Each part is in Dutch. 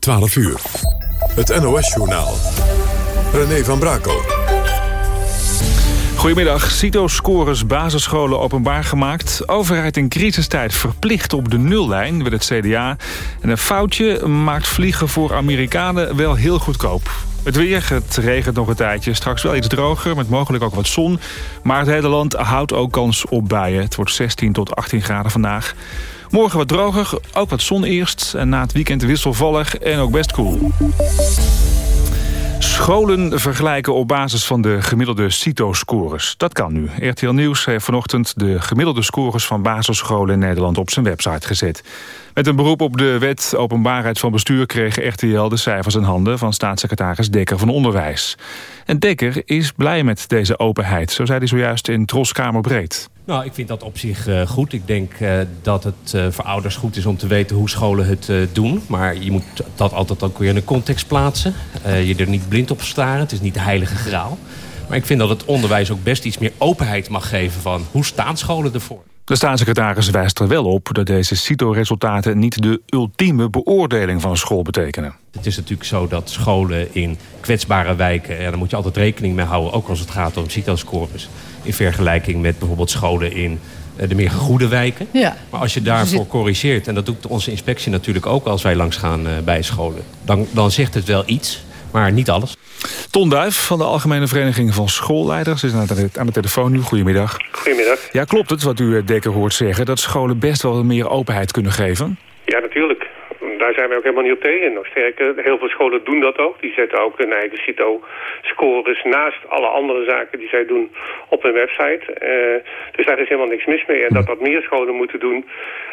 12 uur. Het NOS-journaal. René van Brakel. Goedemiddag. CITO-scores basisscholen openbaar gemaakt. Overheid in crisistijd verplicht op de nullijn, wil het CDA. En een foutje maakt vliegen voor Amerikanen wel heel goedkoop. Het weer, het regent nog een tijdje. Straks wel iets droger, met mogelijk ook wat zon. Maar het hele land houdt ook kans op buien. Het wordt 16 tot 18 graden vandaag. Morgen wat droger, ook wat zon eerst. En na het weekend wisselvallig en ook best koel. Scholen vergelijken op basis van de gemiddelde CITO-scores. Dat kan nu. RTL Nieuws heeft vanochtend de gemiddelde scores van basisscholen in Nederland op zijn website gezet. Met een beroep op de wet openbaarheid van bestuur kreeg RTL de cijfers in handen van staatssecretaris Dekker van Onderwijs. En Dekker is blij met deze openheid, zo zei hij zojuist in Troskamerbreed. Nou, ik vind dat op zich uh, goed. Ik denk uh, dat het uh, voor ouders goed is om te weten hoe scholen het doen. Maar je moet dat altijd ook weer in een context plaatsen. je er niet blind op staren. Het is niet de heilige graal. Maar ik vind dat het onderwijs ook best iets meer openheid mag geven van hoe staan scholen ervoor. De staatssecretaris wijst er wel op dat deze CITO-resultaten niet de ultieme beoordeling van een school betekenen. Het is natuurlijk zo dat scholen in kwetsbare wijken, en daar moet je altijd rekening mee houden, ook als het gaat om CITO-scores, in vergelijking met bijvoorbeeld scholen in eh, de meer gegoede wijken. Ja. Maar als je daarvoor corrigeert, en dat doet onze inspectie natuurlijk ook als wij langs gaan eh, bij scholen, dan, dan zegt het wel iets, maar niet alles. Ton Duif van de Algemene Vereniging van Schoolleiders is aan de telefoon nu. Goedemiddag. Goedemiddag. Ja, klopt het wat u eh, Dekker hoort zeggen... dat scholen best wel meer openheid kunnen geven? Ja, natuurlijk daar zijn we ook helemaal niet op tegen. Nog sterker, heel veel scholen doen dat ook. Die zetten ook hun eigen CITO-scores naast alle andere zaken die zij doen op hun website. Uh, dus daar is helemaal niks mis mee. En dat wat meer scholen moeten doen,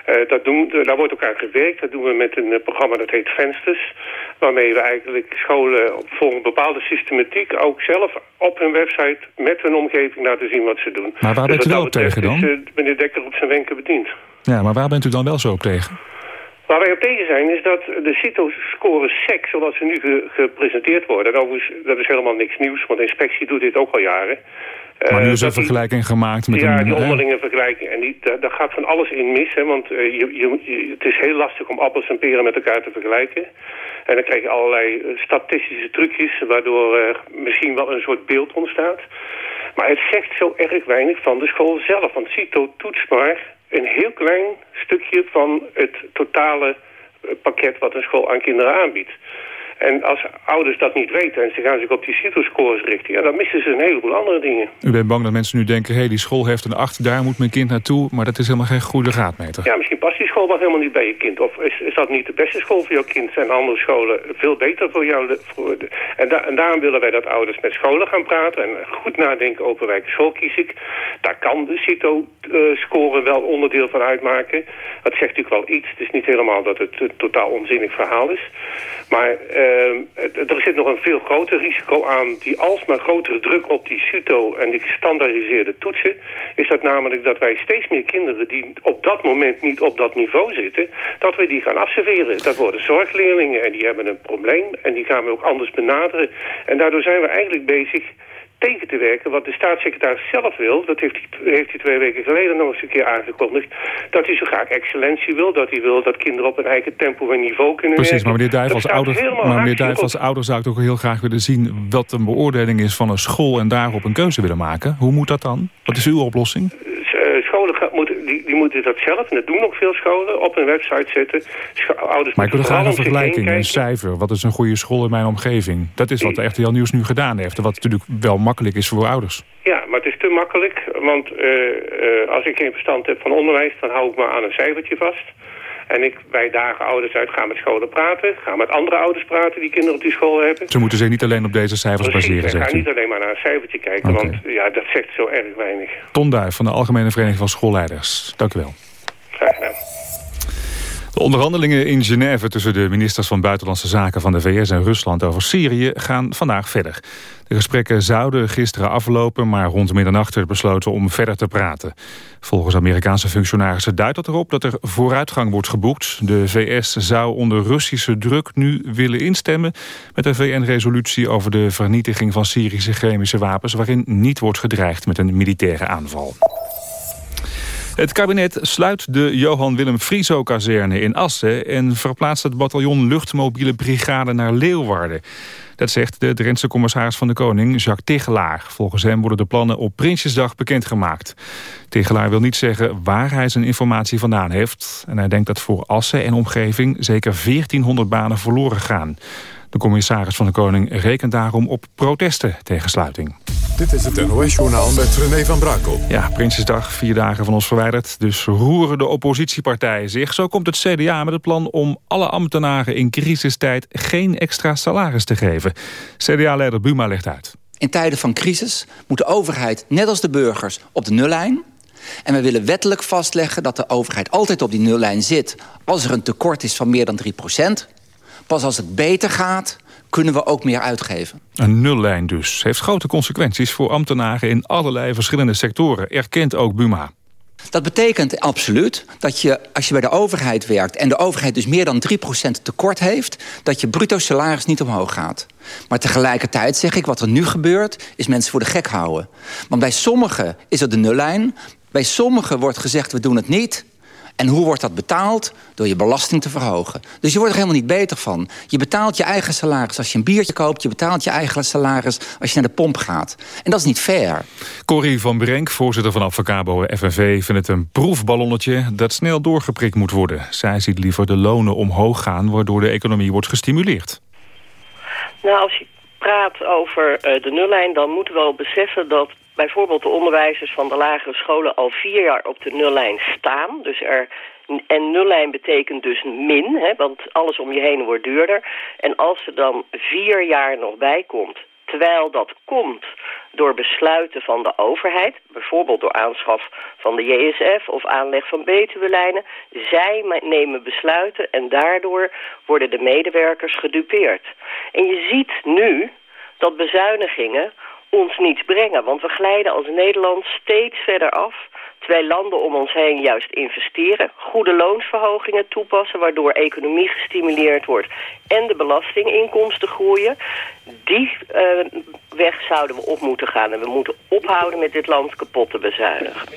uh, dat doen daar wordt ook aan gewerkt. Dat doen we met een programma dat heet Vensters. Waarmee we eigenlijk scholen voor een bepaalde systematiek ook zelf op hun website met hun omgeving laten zien wat ze doen. Maar waar bent u wel op tegen dan? Dus, uh, meneer Dekker op zijn wenken bediend. Ja, maar waar bent u dan wel zo op tegen? Waar wij op tegen zijn is dat de CITO-scores SEC, zoals ze nu gepresenteerd worden... en overigens, dat is helemaal niks nieuws, want de inspectie doet dit ook al jaren... Maar nu is er een vergelijking gemaakt met ja, een... die onderlinge vergelijking. En die, daar, daar, gaat van alles in mis. Hè, want uh, je, je, het is heel lastig om appels en peren met elkaar te vergelijken. En dan krijg je allerlei statistische trucjes... waardoor uh, misschien wel een soort beeld ontstaat. Maar het zegt zo erg weinig van de school zelf. Want CITO toetst maar een heel klein stukje van het totale eh, pakket wat een school aan kinderen aanbiedt. En als ouders dat niet weten en ze gaan zich op die CITO-scores richten... Ja, dan missen ze een heleboel andere dingen. U bent bang dat mensen nu denken... hé, hey, die school heeft een 8, daar moet mijn kind naartoe... maar dat is helemaal geen goede graadmeter. Ja, misschien past die school wel helemaal niet bij je kind. Of is, is dat niet de beste school voor jouw kind? Zijn andere scholen veel beter voor jou? Voor de, en, da, en, daarom willen wij dat ouders met scholen gaan praten... en goed nadenken over welke school kies ik. Daar kan de CITO-score wel onderdeel van uitmaken. Dat zegt natuurlijk wel iets. Het is niet helemaal dat het een totaal onzinnig verhaal is. Maar... Uh, er zit nog een veel groter risico aan die alsmaar grotere druk op die CITO en die gestandaardiseerde toetsen, is dat namelijk dat wij steeds meer kinderen die op dat moment niet op dat niveau zitten, dat we die gaan afserveren. Dat worden zorgleerlingen en die hebben een probleem en die gaan we ook anders benaderen. En daardoor zijn we eigenlijk bezig tegen te werken wat de staatssecretaris zelf wil. Dat heeft hij, heeft hij twee weken geleden nog eens een keer aangekondigd. Dat hij zo graag excellentie wil. Dat hij wil dat kinderen op een eigen tempo en niveau kunnen Precies, werken. maar meneer Duijf als ouder, maar meneer Duijf als ouder zou ik ook heel graag willen zien... wat een beoordeling is van een school en daarop een keuze willen maken. Hoe moet dat dan? Wat is uw oplossing? Die, die moeten dat zelf, en dat doen ook veel scholen, op hun website zetten. ouders maar ik wil graag een vergelijking, een cijfer. Wat is een goede school in mijn omgeving? Dat is wat de RTL Nieuws nu gedaan heeft. Wat natuurlijk wel makkelijk is voor ouders. Ja, maar het is te makkelijk. Want uh, uh, als ik geen verstand heb van onderwijs, dan hou ik me aan een cijfertje vast. En ik, wij dagen ouders uit, gaan met scholen praten. Gaan met andere ouders praten die kinderen op die school hebben. Ze moeten zich niet alleen op deze cijfers Precies, baseren, zegt gaan niet alleen maar naar een cijfertje kijken, okay. want ja, dat zegt zo erg weinig. Ton Duif van de Algemene Vereniging van Schoolleiders. Dank u wel. Graag gedaan. De onderhandelingen in Genève tussen de ministers van Buitenlandse Zaken van de VS en Rusland over Syrië gaan vandaag verder. De gesprekken zouden gisteren aflopen, maar rond middernacht werd besloten om verder te praten. Volgens Amerikaanse functionarissen duidt dat erop dat er vooruitgang wordt geboekt. De VS zou onder Russische druk nu willen instemmen met een VN-resolutie over de vernietiging van Syrische chemische wapens, waarin niet wordt gedreigd met een militaire aanval. Het kabinet sluit de Johan Willem Frieso-kazerne in Assen... en verplaatst het bataljon luchtmobiele brigade naar Leeuwarden. Dat zegt de Drentse commissaris van de Koning, Jacques Tegelaar. Volgens hem worden de plannen op Prinsjesdag bekendgemaakt. Tegelaar wil niet zeggen waar hij zijn informatie vandaan heeft. En hij denkt dat voor Assen en omgeving zeker 1400 banen verloren gaan. De commissaris van de Koning rekent daarom op protesten tegen sluiting. Dit is het NOS-journaal met René van Brakel. Ja, Prinsjesdag, vier dagen van ons verwijderd. Dus roeren de oppositiepartijen zich. Zo komt het CDA met het plan om alle ambtenaren in crisistijd... geen extra salaris te geven. CDA-leider Buma legt uit. In tijden van crisis moet de overheid, net als de burgers, op de nullijn... En we willen wettelijk vastleggen dat de overheid altijd op die nullijn zit... als er een tekort is van meer dan 3 Pas als het beter gaat, kunnen we ook meer uitgeven. Een nullijn dus. Heeft grote consequenties voor ambtenaren in allerlei verschillende sectoren. Erkent ook Buma. Dat betekent absoluut dat je, als je bij de overheid werkt... en de overheid dus meer dan 3% tekort heeft... dat je bruto salaris niet omhoog gaat. Maar tegelijkertijd zeg ik, wat er nu gebeurt... is mensen voor de gek houden. Want bij sommigen is het de nullijn. Bij sommigen wordt gezegd, we doen het niet. En hoe wordt dat betaald? Door je belasting te verhogen. Dus je wordt er helemaal niet beter van. Je betaalt je eigen salaris als je een biertje koopt. Je betaalt je eigen salaris als je naar de pomp gaat. En dat is niet fair. Corrie van Brenk, voorzitter van Advocabo FNV... vindt het een proefballonnetje dat snel doorgeprikt moet worden. Zij ziet liever de lonen omhoog gaan... waardoor de economie wordt gestimuleerd. Nou, als je praat over uh, de nullijn... dan moeten we wel beseffen dat bijvoorbeeld de onderwijzers van de lagere scholen al vier jaar op de nullijn staan. Dus er, en nullijn betekent dus min, hè, want alles om je heen wordt duurder. En als er dan vier jaar nog bij komt, terwijl dat komt door besluiten van de overheid, bijvoorbeeld door aanschaf van de JSF of aanleg van Betuwelijnen, zij nemen besluiten en daardoor worden de medewerkers gedupeerd. En je ziet nu dat bezuinigingen ons niets brengen. Want we glijden als Nederland steeds verder af. Terwijl landen om ons heen juist investeren. Goede loonsverhogingen toepassen waardoor economie gestimuleerd wordt. En de belastinginkomsten groeien. Die uh, weg zouden we op moeten gaan. En we moeten ophouden met dit land kapot te bezuinigen.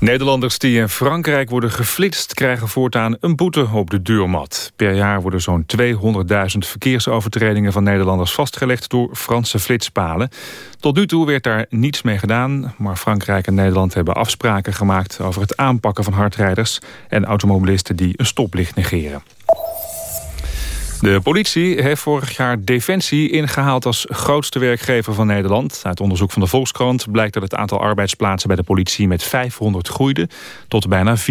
Nederlanders die in Frankrijk worden geflitst... krijgen voortaan een boete op de deurmat. Per jaar worden zo'n 200.000 verkeersovertredingen van Nederlanders vastgelegd... door Franse flitspalen. Tot nu toe werd daar niets mee gedaan... maar Frankrijk en Nederland hebben afspraken gemaakt... over het aanpakken van hardrijders en automobilisten die een stoplicht negeren. De politie heeft vorig jaar Defensie ingehaald als grootste werkgever van Nederland. Uit onderzoek van de Volkskrant blijkt dat het aantal arbeidsplaatsen bij de politie met 500 groeide tot bijna 64.000.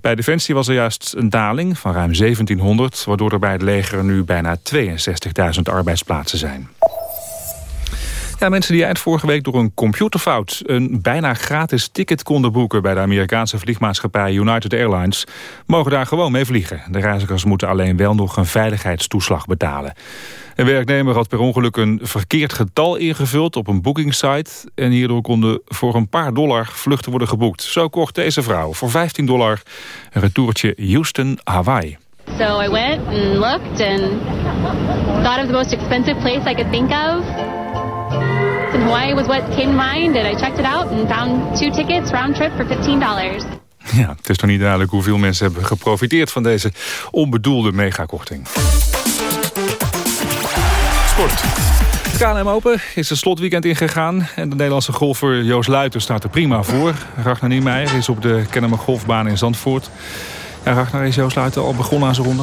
Bij Defensie was er juist een daling van ruim 1700, waardoor er bij het leger nu bijna 62.000 arbeidsplaatsen zijn. Ja, mensen die eind vorige week door een computerfout... een bijna gratis ticket konden boeken bij de Amerikaanse vliegmaatschappij United Airlines... mogen daar gewoon mee vliegen. De reizigers moeten alleen wel nog een veiligheidstoeslag betalen. Een werknemer had per ongeluk een verkeerd getal ingevuld op een bookingsite... en hierdoor konden voor een paar dollar vluchten worden geboekt. Zo kocht deze vrouw voor 15 dollar een retourtje Houston-Hawaii. So I went and looked and thought of the most expensive place I could think of in Hawaii was what came to mind. And I checked it out and found two tickets round trip for $15. Ja, het is nog niet duidelijk hoeveel mensen hebben geprofiteerd van deze onbedoelde megakorting. Sport. KLM Open is het slotweekend ingegaan. En de Nederlandse golfer Joost Luiten staat er prima voor. Ragnar Niemeyer is op de Kennemer Golfbaan in Zandvoort. Ja, Ragnar, is Joost Luiten al begonnen aan zijn ronde?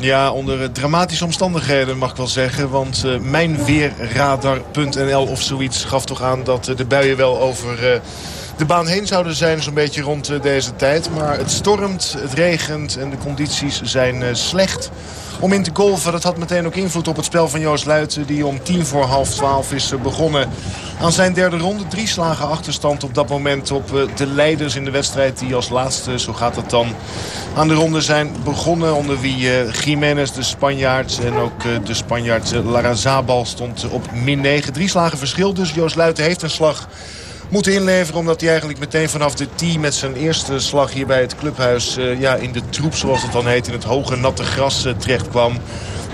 Ja, onder dramatische omstandigheden mag ik wel zeggen. Want uh, mijnweerradar.nl of zoiets gaf toch aan dat uh, de buien wel over... de baan heen zouden zijn zo'n beetje rond deze tijd. Maar het stormt, het regent en de condities zijn slecht om in te golven. Dat had meteen ook invloed op het spel van Joost Luiten... die om tien voor half twaalf is begonnen aan zijn derde ronde. Drie slagen achterstand op dat moment op eh, de leiders in de wedstrijd... die als laatste, zo gaat het dan, aan de ronde zijn begonnen. Onder wie Jiménez, de Spanjaard en ook de Spanjaard Larrazabal stond op min 9. Drie slagen verschil, dus Joost Luiten heeft een slag moeten inleveren. Omdat hij eigenlijk meteen vanaf de tee met zijn eerste slag hier bij het clubhuis... ja, in de troep, zoals het dan heet, in het hoge natte gras terecht kwam.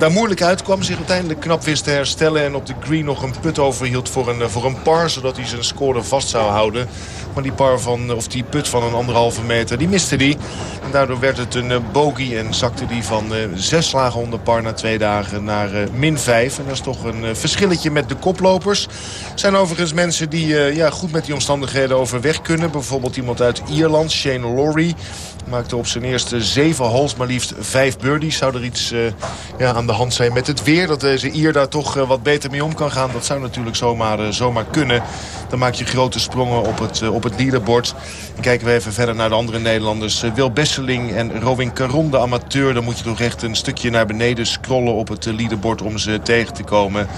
Daar moeilijk uitkwam. Zich uiteindelijk knap wist te herstellen. En op de green nog een put overhield voor een, voor een par. Zodat hij zijn score vast zou houden. Maar die, par van, of die put van een anderhalve meter, die miste hij. En daardoor werd het een bogey en zakte die van zes slagen onder par na twee dagen naar min vijf. En dat is toch een verschilletje met de koplopers. Er zijn overigens mensen die ja, goed met die omstandigheden overweg kunnen. Bijvoorbeeld iemand uit Ierland, Shane Lowry. Maakte op zijn eerste zeven holes maar liefst vijf birdies. Zou er iets uh, ja, aan de hand zijn met het weer? Dat deze Ier daar toch uh, wat beter mee om kan gaan? Dat zou natuurlijk zomaar, uh, zomaar kunnen. Dan maak je grote sprongen op het, op het leaderboard. Kijken we even verder naar de andere Nederlanders. Wil Besseling en Rowing Caron, de amateur. Dan moet je toch echt een stukje naar beneden scrollen op het leaderboard om ze tegen te komen.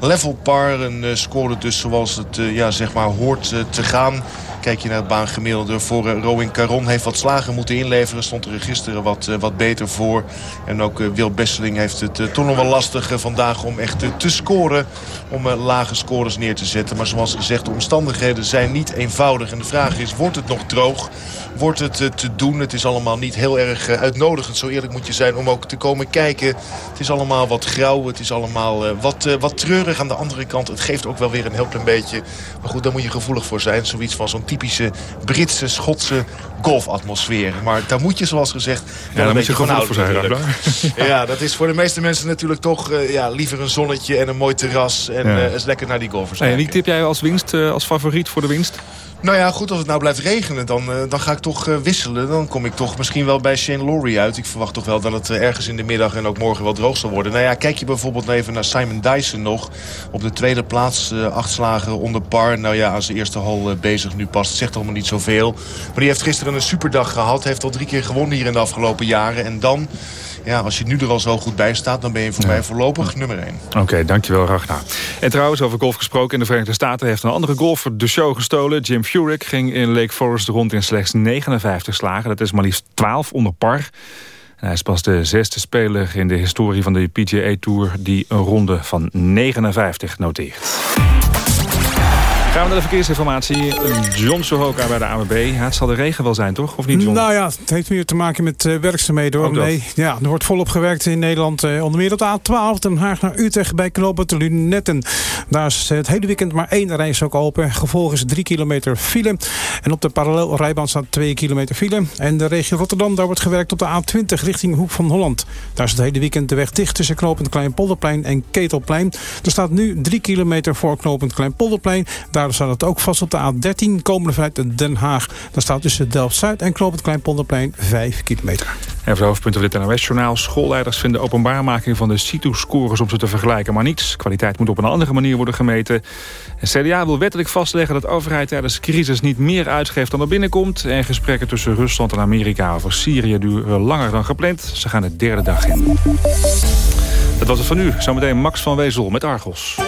Level par, een score dus zoals het ja, zeg maar hoort te gaan. Kijk je naar het baangemiddelde voor uh, Rowing Caron. Heeft wat slagen moeten inleveren. Stond er gisteren wat, uh, wat beter voor. En ook uh, Wil Besseling heeft het toch nog wel lastig vandaag om echt te scoren. Om lage scores neer te zetten. Maar zoals gezegd, de omstandigheden zijn niet eenvoudig. En de vraag is, wordt het nog droog? Wordt het te doen? Het is allemaal niet heel erg uitnodigend. Zo eerlijk moet je zijn om ook te komen kijken. Het is allemaal wat grauw. Het is allemaal wat, wat treurig. Aan de andere kant, het geeft ook wel weer een heel klein beetje. Maar goed, daar moet je gevoelig voor zijn. Zoiets van zo'n typische Britse, Schotse golfatmosfeer. Maar daar moet je zoals gezegd ja, daar moet je gewoon voor zijn. ja, dat is voor de meeste mensen natuurlijk toch uh, ja, liever een zonnetje en een mooi terras. En ja. uh, eens lekker naar die golfers En wie tip jij als winst, uh, als favoriet voor de winst? Nou ja, goed, als het nou blijft regenen, dan, uh, dan ga ik toch uh, wisselen. Dan kom ik toch misschien wel bij Shane Lowry uit. Ik verwacht toch wel dat het uh, ergens in de middag en ook morgen wel droog zal worden. Nou ja, kijk je bijvoorbeeld even naar Simon Dyson nog. Op de tweede plaats, acht slagen onder par. Nou ja, als de eerste hal bezig nu past, zegt allemaal niet zoveel. Maar die heeft gisteren een superdag gehad. Heeft al drie keer gewonnen hier in de afgelopen jaren. En dan ja, als je nu er al zo goed bij staat... dan ben je voor mij voorlopig nummer 1. Oké, dankjewel Ragnar. En trouwens, over golf gesproken. In de Verenigde Staten heeft een andere golfer de show gestolen. Jim Furyk ging in Lake Forest rond in slechts 59 slagen. Dat is maar liefst 12 onder par. hij is pas de zesde speler in de historie van de PGA Tour... die een ronde van 59 noteert. Gaan we naar de verkeersinformatie. John Sohoka bij de AMB. het zal de regen wel zijn, toch? Of niet, John? Nou ja, het heeft meer te maken met uh, werkzaamheden. Hoor. Nee, ja, er wordt volop gewerkt in Nederland. Uh, onder meer op de A12, Den Haag naar Utrecht bij knooppunt Lunetten. Daar is het hele weekend maar één reis ook open. Gevolg is drie kilometer file. En op de parallelrijbaan staat twee kilometer file. En de regio Rotterdam, daar wordt gewerkt op de A20 richting Hoek van Holland. Daar is het hele weekend de weg dicht tussen knooppunt Kleinpolderplein en Ketelplein. Er staat nu drie kilometer voor knooppunt Kleinpolderplein. Daar daar staat het ook vast op de A13 komende vanuit Den Haag. Daar staat tussen Delft-Zuid en Knoop het Kleinpolderplein 5 kilometer. En voor hoofdpunten van dit NOS-journaal. Schoolleiders vinden openbaarmaking van de CITO-scores om ze te vergelijken. Maar niets. Kwaliteit moet op een andere manier worden gemeten. En CDA wil wettelijk vastleggen dat overheid tijdens de crisis niet meer uitgeeft dan er binnenkomt. En gesprekken tussen Rusland en Amerika over Syrië duren langer dan gepland. Ze gaan de derde dag in. Dat was het van u. Zometeen Max van Wezel met Argos.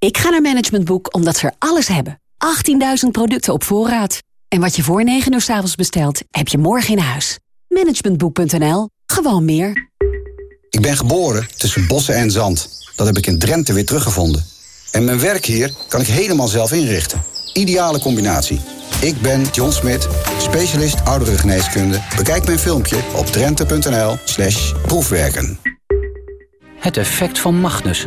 Ik ga naar Management Boek omdat ze er alles hebben. 18.000 producten op voorraad. En wat je voor 9 uur s avonds bestelt, heb je morgen in huis. Managementboek.nl. Gewoon meer. Ik ben geboren tussen bossen en zand. Dat heb ik in Drenthe weer teruggevonden. En mijn werk hier kan ik helemaal zelf inrichten. Ideale combinatie. Ik ben John Smit, specialist ouderengeneeskunde. Bekijk mijn filmpje op drenthe.nl slash proefwerken. Het effect van Magnus.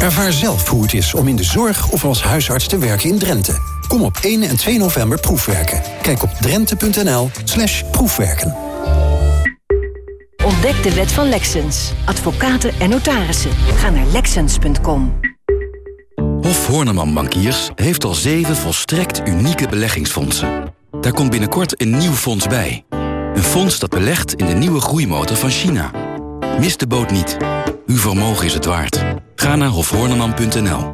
Ervaar zelf hoe het is om in de zorg of als huisarts te werken in Drenthe. Kom op 1 en 2 november proefwerken. Kijk op drenthe.nl slash proefwerken. Ontdek de wet van Lexens. Advocaten en notarissen. Ga naar Lexens.com. Hof Horneman Bankiers heeft al zeven volstrekt unieke beleggingsfondsen. Daar komt binnenkort een nieuw fonds bij. Een fonds dat belegt in de nieuwe groeimotor van China. Mis de boot niet. Uw vermogen is het waard. Ga naar hofhorneman.nl.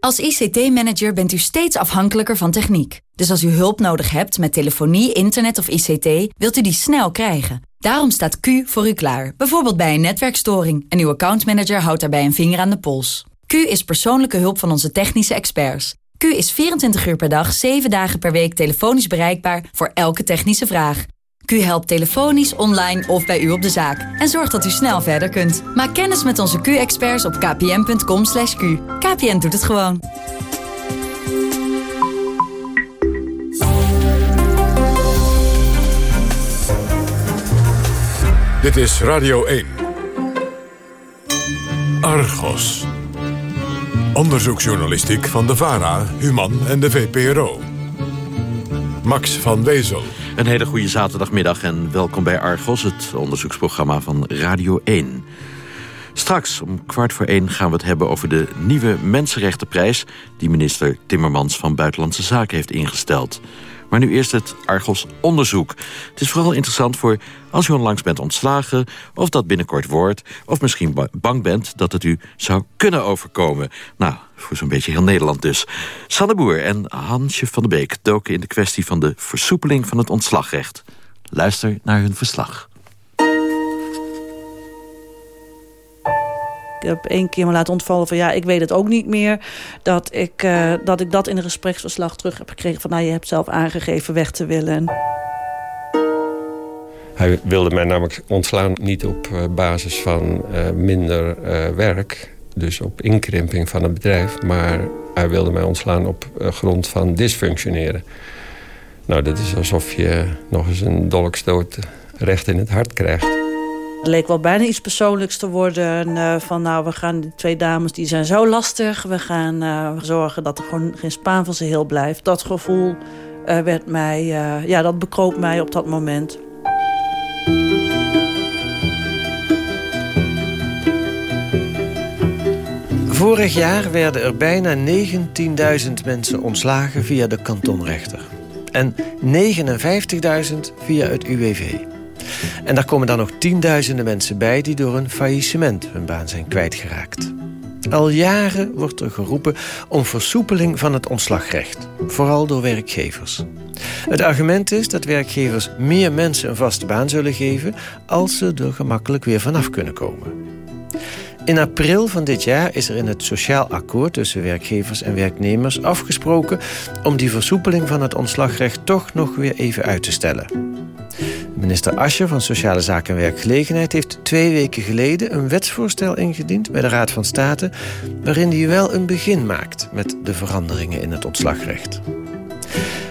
Als ICT-manager bent u steeds afhankelijker van techniek. Dus als u hulp nodig hebt met telefonie, internet of ICT, wilt u die snel krijgen. Daarom staat Q voor u klaar, bijvoorbeeld bij een netwerkstoring. En uw accountmanager houdt daarbij een vinger aan de pols. Q is persoonlijke hulp van onze technische experts. Q is 24 uur per dag, 7 dagen per week telefonisch bereikbaar voor elke technische vraag. Q helpt telefonisch, online of bij u op de zaak. En zorgt dat u snel verder kunt. Maak kennis met onze Q-experts op kpn.com. /q. KPN doet het gewoon. Dit is Radio 1. Argos. Onderzoeksjournalistiek van de VARA, Human en de VPRO. Max van Wezel. Een hele goede zaterdagmiddag en welkom bij Argos, het onderzoeksprogramma van Radio 1. Straks om kwart voor één gaan we het hebben over de nieuwe Mensenrechtenprijs... die minister Timmermans van Buitenlandse Zaken heeft ingesteld. Maar nu eerst het Argos onderzoek. Het is vooral interessant voor als u onlangs bent ontslagen... of dat binnenkort wordt, of misschien bang bent dat het u zou kunnen overkomen. Nou, voor zo'n beetje heel Nederland dus. Sanne Boer en Hansje van der Beek doken in de kwestie van de versoepeling van het ontslagrecht. Luister naar hun verslag. Heb één keer me laten ontvallen van ja, ik weet het ook niet meer. Dat ik, uh, dat, ik dat in een gespreksverslag terug heb gekregen van nou, je hebt zelf aangegeven weg te willen. Hij wilde mij namelijk ontslaan niet op eh, basis van uh, minder werk, dus op inkrimping van het bedrijf, maar hij wilde mij ontslaan op grond van dysfunctioneren. Nou, dat is alsof je nog eens een dolkstoot recht in het hart krijgt. Het leek wel bijna iets persoonlijks te worden. Uh, van nou, we gaan die twee dames, die zijn zo lastig. We gaan uh, zorgen dat er gewoon geen spaan van ze heel blijft. Dat gevoel uh, werd mij, ja, dat bekroop mij op dat moment. Vorig jaar werden er bijna 19.000 mensen ontslagen via de kantonrechter. En 59.000 via het UWV. En daar komen dan nog tienduizenden mensen bij... die door een faillissement hun baan zijn kwijtgeraakt. Al jaren wordt er geroepen om versoepeling van het ontslagrecht. Vooral door werkgevers. Het argument is dat werkgevers meer mensen een vaste baan zullen geven... als ze er gemakkelijk weer vanaf kunnen komen. In april van dit jaar is er in het sociaal akkoord tussen werkgevers en werknemers afgesproken om die versoepeling van het ontslagrecht toch nog weer even uit te stellen. Minister Ascher van Sociale Zaken en Werkgelegenheid heeft twee weken geleden een wetsvoorstel ingediend bij de Raad van State waarin hij wel een begin maakt met de veranderingen in het ontslagrecht.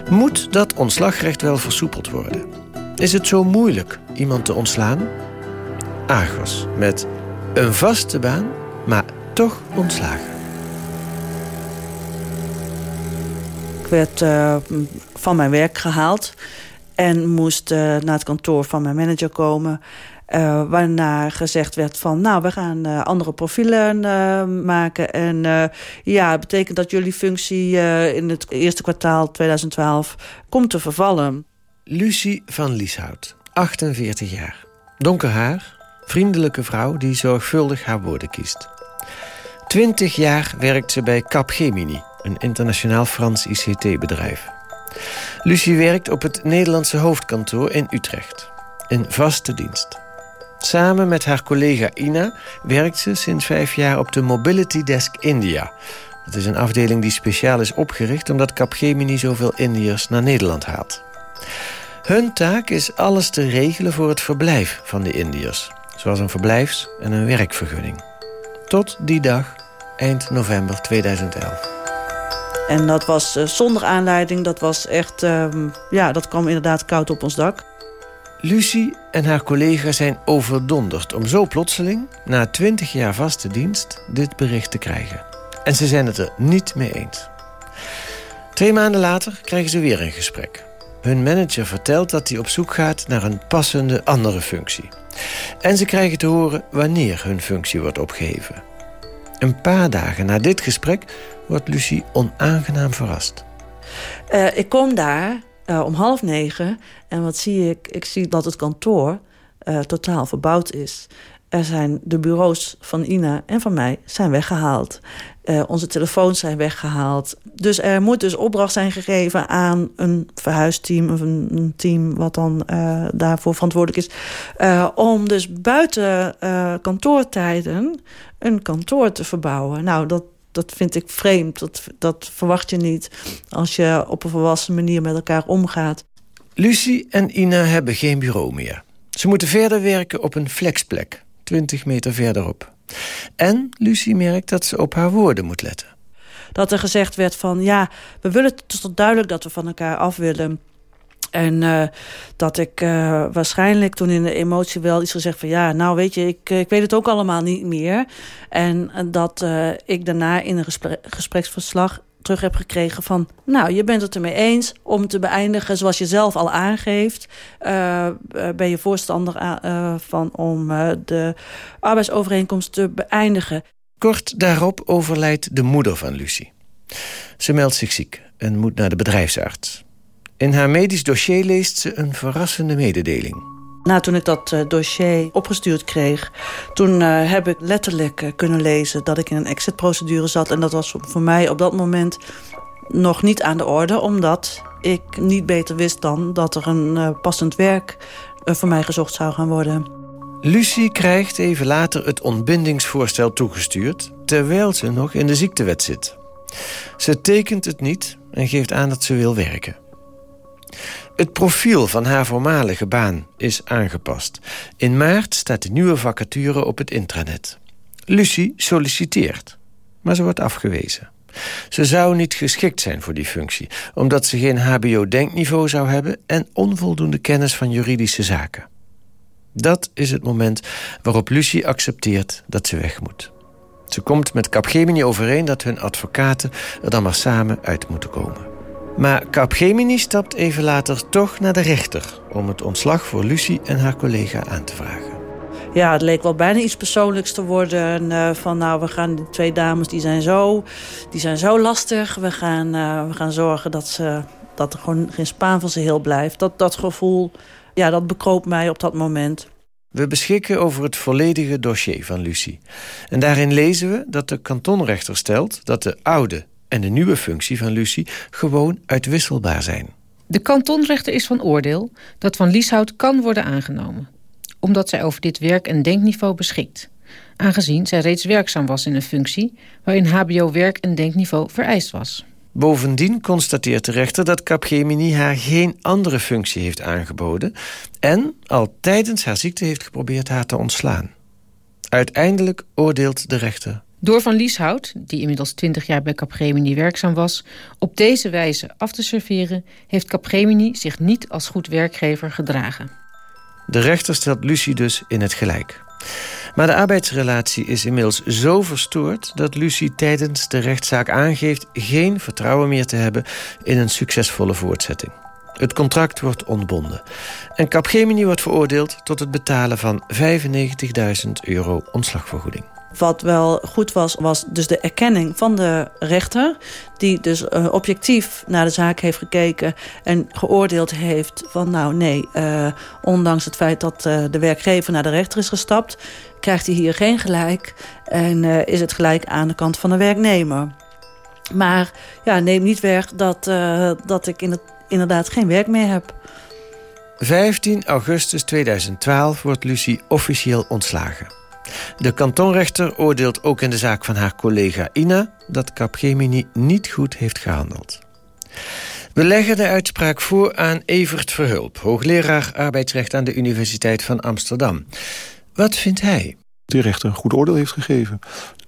Moet dat ontslagrecht wel versoepeld worden? Is het zo moeilijk iemand te ontslaan? Agos met een vaste baan, maar toch ontslagen. Ik werd uh, van mijn werk gehaald en moest uh, naar het kantoor van mijn manager komen. Uh, waarna gezegd werd van, nou, we gaan uh, andere profielen maken. En ja, betekent dat jullie functie in het eerste kwartaal 2012 komt te vervallen. Lucie van Lieshout, 48 jaar. Donker haar, vriendelijke vrouw die zorgvuldig haar woorden kiest. 20 jaar werkt ze bij Capgemini, een internationaal Frans ICT-bedrijf. Lucie werkt op het Nederlandse hoofdkantoor in Utrecht. In vaste dienst. Samen met haar collega Ina werkt ze sinds vijf jaar op de Mobility Desk India. Dat is een afdeling die speciaal is opgericht... omdat Capgemini zoveel Indiërs naar Nederland haalt. Hun taak is alles te regelen voor het verblijf van de Indiërs. Zoals een verblijfs- en een werkvergunning. Tot die dag, eind november 2011. En dat was uh, zonder aanleiding. Dat was echt, uh, ja, dat kwam inderdaad koud op ons dak. Lucie en haar collega zijn overdonderd om zo plotseling, na twintig jaar vaste dienst, dit bericht te krijgen. En ze zijn het er niet mee eens. Twee maanden later krijgen ze weer een gesprek. Hun manager vertelt dat hij op zoek gaat naar een passende andere functie. En ze krijgen te horen wanneer hun functie wordt opgeheven. Een paar dagen na dit gesprek wordt Lucie onaangenaam verrast. Uh, ik kom daar uh, om half negen en wat zie ik? Ik zie dat het kantoor uh, totaal verbouwd is. Er zijn de bureaus van Ina en van mij zijn weggehaald. Uh, onze telefoons zijn weggehaald. Dus er moet dus opdracht zijn gegeven aan een verhuisteam... of een, team wat dan uh, daarvoor verantwoordelijk is... Uh, om dus buiten kantoortijden een kantoor te verbouwen. Nou, dat, dat vind ik vreemd. Dat, dat verwacht je niet als je op een volwassen manier met elkaar omgaat. Lucie en Ina hebben geen bureau meer. Ze moeten verder werken op een flexplek, 20 meter verderop. En Lucie merkt dat ze op haar woorden moet letten. Dat er gezegd werd van, ja, we willen het toch duidelijk dat we van elkaar af willen. En uh, dat ik uh, waarschijnlijk toen in de emotie wel iets gezegd van... ja, nou weet je, ik, ik weet het ook allemaal niet meer. En dat ik daarna in een gesprek, gespreksverslag terug heb gekregen van... nou, je bent het ermee eens om te beëindigen zoals je zelf al aangeeft. ben je voorstander van om de arbeidsovereenkomst te beëindigen. Kort daarop overlijdt de moeder van Lucie. Ze meldt zich ziek en moet naar de bedrijfsarts. In haar medisch dossier leest ze een verrassende mededeling. Nou, toen ik dat uh, dossier opgestuurd kreeg... toen uh, heb ik letterlijk uh, kunnen lezen dat ik in een exitprocedure zat. En dat was voor mij op dat moment nog niet aan de orde... omdat ik niet beter wist dan dat er een passend werk voor mij gezocht zou gaan worden. Lucie krijgt even later het ontbindingsvoorstel toegestuurd... terwijl ze nog in de ziektewet zit. Ze tekent het niet en geeft aan dat ze wil werken. Het profiel van haar voormalige baan is aangepast. In maart staat de nieuwe vacature op het intranet. Lucie solliciteert, maar ze wordt afgewezen. Ze zou niet geschikt zijn voor die functie... omdat ze geen hbo-denkniveau zou hebben... en onvoldoende kennis van juridische zaken. Dat is het moment waarop Lucie accepteert dat ze weg moet. Ze komt met Capgemini overeen dat hun advocaten er dan maar samen uit moeten komen. Maar Capgemini stapt even later toch naar de rechter... om het ontslag voor Lucie en haar collega aan te vragen. Ja, het leek wel bijna iets persoonlijks te worden. Uh, van nou, we gaan die twee dames, die zijn zo, die zijn zo lastig. We gaan, uh, we gaan zorgen dat, ze, dat er gewoon geen spaan van ze heel blijft. Dat, dat gevoel, ja, dat bekroop mij op dat moment. We beschikken over het volledige dossier van Lucie. En daarin lezen we dat de kantonrechter stelt... dat de oude en de nieuwe functie van Lucie gewoon uitwisselbaar zijn. De kantonrechter is van oordeel dat Van Lieshout kan worden aangenomen. Omdat zij over dit werk- en denkniveau beschikt. Aangezien zij reeds werkzaam was in een functie... waarin hbo-werk- en denkniveau vereist was. Bovendien constateert de rechter dat Capgemini haar geen andere functie heeft aangeboden... en al tijdens haar ziekte heeft geprobeerd haar te ontslaan. Uiteindelijk oordeelt de rechter door Van Lieshout, die inmiddels 20 jaar bij Capgemini werkzaam was... op deze wijze af te serveren... heeft Capgemini zich niet als goed werkgever gedragen. De rechter stelt Lucie dus in het gelijk. Maar de arbeidsrelatie is inmiddels zo verstoord... dat Lucie tijdens de rechtszaak aangeeft... geen vertrouwen meer te hebben in een succesvolle voortzetting. Het contract wordt ontbonden. En Capgemini wordt veroordeeld tot het betalen van 95.000 euro ontslagvergoeding. Wat wel goed was, was dus de erkenning van de rechter... die dus uh, objectief naar de zaak heeft gekeken en geoordeeld heeft... van nou nee, uh, ondanks het feit dat uh, de werkgever naar de rechter is gestapt... krijgt hij hier geen gelijk en is het gelijk aan de kant van de werknemer. Maar ja, neem niet weg dat, dat ik inderdaad geen werk meer heb... 15 augustus 2012 wordt Lucie officieel ontslagen. De kantonrechter oordeelt ook in de zaak van haar collega Ina... dat Capgemini niet goed heeft gehandeld. We leggen de uitspraak voor aan Evert Verhulp... hoogleraar arbeidsrecht aan de Universiteit van Amsterdam. Wat vindt hij? De rechter een goed oordeel heeft gegeven.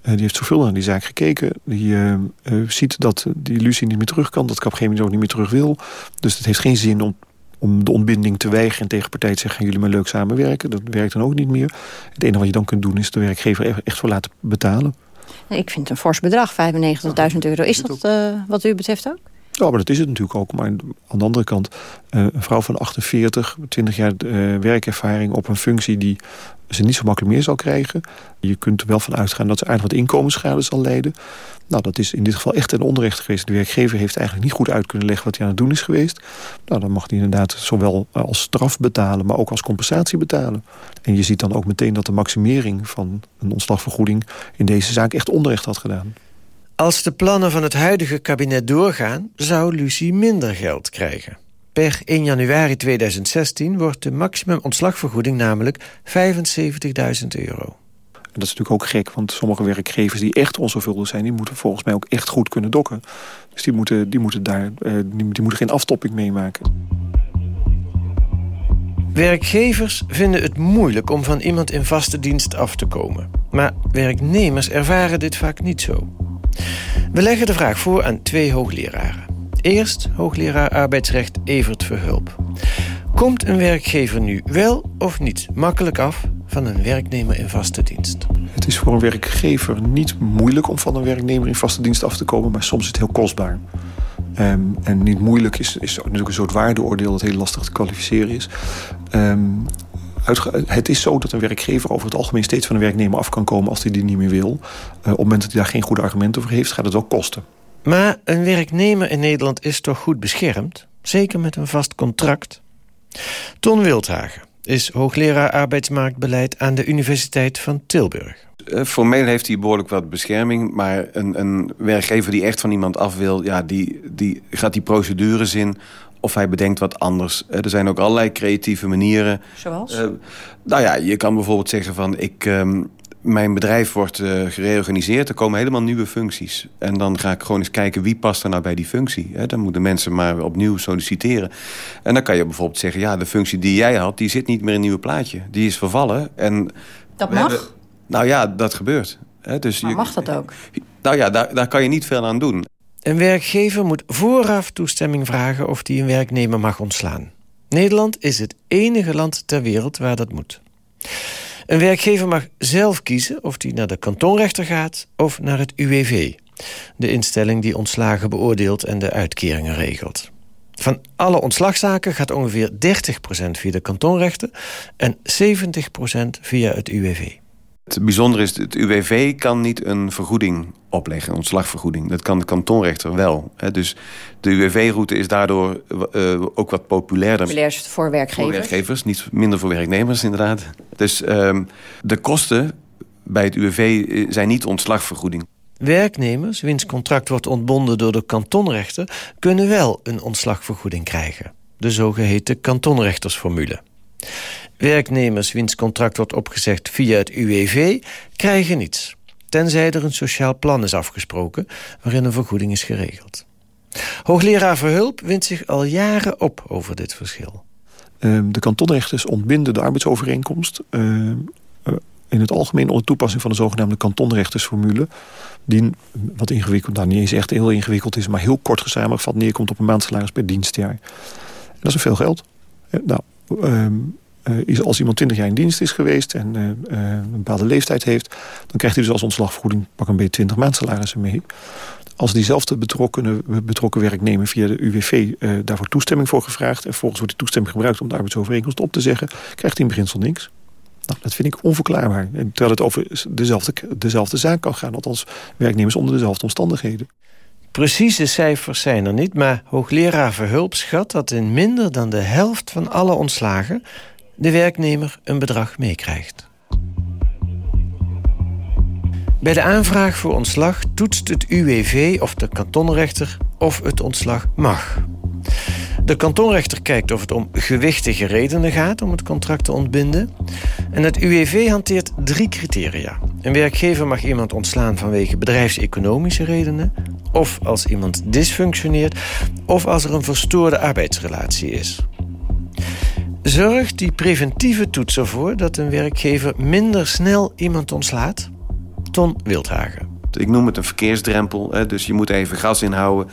Uh, die heeft zoveel naar die zaak gekeken. Die uh, uh, ziet dat die Lucie niet meer terug kan. Dat Capgemini ook niet meer terug wil. Dus het heeft geen zin om om de ontbinding te weigeren en tegen partij te zeggen... gaan jullie maar leuk samenwerken. Dat werkt dan ook niet meer. Het enige wat je dan kunt doen is de werkgever echt voor laten betalen. Ik vind een fors bedrag, 95.000 euro. Is dat uh, wat u betreft ook? Ja, maar dat is het natuurlijk ook. Maar aan de andere kant, uh, een vrouw van 48, 20 jaar uh, werkervaring op een functie die ze niet zo makkelijk meer zal krijgen. Je kunt er wel van uitgaan dat ze aardig wat inkomensschade zal leiden. Nou, dat is in dit geval echt een onrecht geweest. De werkgever heeft eigenlijk niet goed uit kunnen leggen wat hij aan het doen is geweest. Nou, dan mag hij inderdaad zowel als straf betalen, maar ook als compensatie betalen. En je ziet dan ook meteen dat de maximering van een ontslagvergoeding in deze zaak echt onrecht had gedaan. Als de plannen van het huidige kabinet doorgaan, zou Lucie minder geld krijgen. Per 1 januari 2016 wordt de maximum ontslagvergoeding namelijk 75.000 euro. dat is natuurlijk ook gek, want sommige werkgevers die echt onzorgvuldig zijn... die moeten volgens mij ook echt goed kunnen dokken. Dus die moeten, die moeten, daar, die, die moeten geen aftopping meemaken. Werkgevers vinden het moeilijk om van iemand in vaste dienst af te komen. Maar werknemers ervaren dit vaak niet zo. We leggen de vraag voor aan twee hoogleraren. Eerst hoogleraar arbeidsrecht Evert Verhulp. Komt een werkgever nu wel of niet makkelijk af van een werknemer in vaste dienst? Het is voor een werkgever niet moeilijk om van een werknemer in vaste dienst af te komen... maar soms is het heel kostbaar. Um, en niet moeilijk is, is natuurlijk een soort waardeoordeel dat heel lastig te kwalificeren is. Um, het is zo dat een werkgever over het algemeen steeds van een werknemer af kan komen als hij die niet meer wil. Uh, op het moment dat hij daar geen goede argumenten voor heeft, gaat het wel kosten. Maar een werknemer in Nederland is toch goed beschermd? Zeker met een vast contract? Ton Wildhagen is hoogleraar arbeidsmarktbeleid aan de Universiteit van Tilburg. Uh, formeel heeft hij behoorlijk wat bescherming. Maar een, een, werkgever die echt van iemand af wil... Ja, die, die gaat die procedures in of hij bedenkt wat anders. Uh, er zijn ook allerlei creatieve manieren. Zoals? Uh, nou ja, je kan bijvoorbeeld zeggen van... ik, um, mijn bedrijf wordt gereorganiseerd. Er komen helemaal nieuwe functies. En dan ga ik gewoon eens kijken wie past er nou bij die functie. Hè? Dan moeten mensen maar opnieuw solliciteren. En dan kan je bijvoorbeeld zeggen... ja, de functie die jij had, die zit niet meer in een nieuwe plaatje. Die is vervallen. En dat mag? Hebben, nou ja, dat gebeurt. Dus maar je, mag dat ook? Nou ja, daar, daar kan je niet veel aan doen. Een werkgever moet vooraf toestemming vragen of hij een werknemer mag ontslaan. Nederland is het enige land ter wereld waar dat moet. Een werkgever mag zelf kiezen of hij naar de kantonrechter gaat of naar het UWV. De instelling die ontslagen beoordeelt en de uitkeringen regelt. Van alle ontslagzaken gaat ongeveer 30% via de kantonrechter en 70% via het UWV. Het bijzondere is, het UWV kan niet een vergoeding opleggen, een ontslagvergoeding. Dat kan de kantonrechter wel. Dus de UWV-route is daardoor uh, ook wat populairder. Populair voor werkgevers? Voor werkgevers, niet minder voor werknemers inderdaad. Dus um, de kosten bij het UWV eh, zijn niet ontslagvergoeding. Werknemers, wiens contract wordt ontbonden door de kantonrechter... kunnen wel een ontslagvergoeding krijgen. De zogeheten kantonrechtersformule. Werknemers wiens contract wordt opgezegd via het UWV krijgen niets. Tenzij er een sociaal plan is afgesproken waarin een vergoeding is geregeld. Hoogleraar Verhulp wint zich al jaren op over dit verschil. Ehm, de kantonrechters ontbinden de arbeidsovereenkomst... Ehm, eh, in het algemeen onder toepassing van de zogenaamde kantonrechtersformule... die wat ingewikkeld, nou niet eens echt heel ingewikkeld is... maar heel kort gesamengevat neerkomt op een maandsalaris per dienstjaar. En dat is veel geld. Eh, nou, um, uh, als iemand 20 jaar in dienst is geweest en uh, uh, een bepaalde leeftijd heeft... dan krijgt hij dus als ontslagvergoeding pak een beetje 20 maandsalarissen mee. Als diezelfde betrokken, werknemer via de UWV daarvoor toestemming voor gevraagd... en volgens wordt die toestemming gebruikt om de arbeidsovereenkomst op te zeggen... krijgt hij in beginsel niks. Nou, dat vind ik onverklaarbaar. Terwijl het over dezelfde, dezelfde zaak kan gaan. Althans, werknemers onder dezelfde omstandigheden. Precieze cijfers zijn er niet, maar hoogleraar Verhulp schat dat in minder dan de helft van alle ontslagen de werknemer een bedrag meekrijgt. Bij de aanvraag voor ontslag toetst het UWV of de kantonrechter of het ontslag mag. De kantonrechter kijkt of het om gewichtige redenen gaat om het contract te ontbinden. En het UWV hanteert drie criteria. Een werkgever mag iemand ontslaan vanwege bedrijfseconomische redenen... of als iemand dysfunctioneert... of als er een verstoorde arbeidsrelatie is. Zorgt die preventieve toets ervoor dat een werkgever minder snel iemand ontslaat? Ton Wildhagen. Ik noem het een verkeersdrempel, dus je moet even gas inhouden.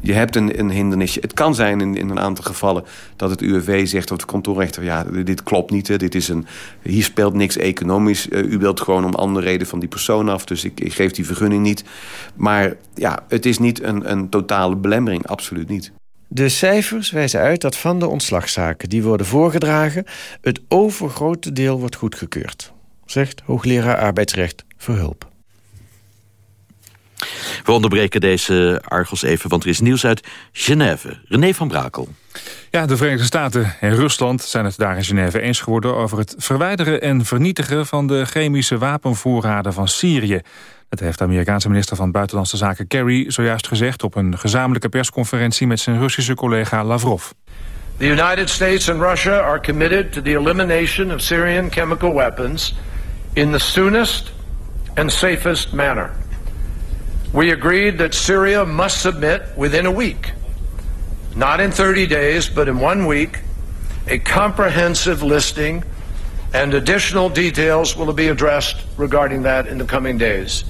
Je hebt een, een hindernisje. Het kan zijn in, in een aantal gevallen dat het UWV zegt... of de kantoorrechter, ja, dit klopt niet. Dit is een, hier speelt niks economisch. Eh, u wilt gewoon om andere reden van die persoon af... dus ik, ik geef die vergunning niet. Maar ja, het is niet een, een totale belemmering, absoluut niet. De cijfers wijzen uit dat van de ontslagzaken die worden voorgedragen... het overgrote deel wordt goedgekeurd, zegt hoogleraar arbeidsrecht Verhulp. We onderbreken deze Argos even, want er is nieuws uit Genève. René van Brakel. Ja, de Verenigde Staten en Rusland zijn het daar in Genève eens geworden... over het verwijderen en vernietigen van de chemische wapenvoorraden van Syrië. Dat heeft de Amerikaanse minister van Buitenlandse Zaken Kerry zojuist gezegd... op een gezamenlijke persconferentie met zijn Russische collega Lavrov. The United States and Russia are committed to the elimination of Syrian chemical weapons... in the soonest and safest manner. We agreed that Syria must submit within a week, not in 30 days, but in one week, a comprehensive listing, and additional details will be addressed regarding that in the coming days.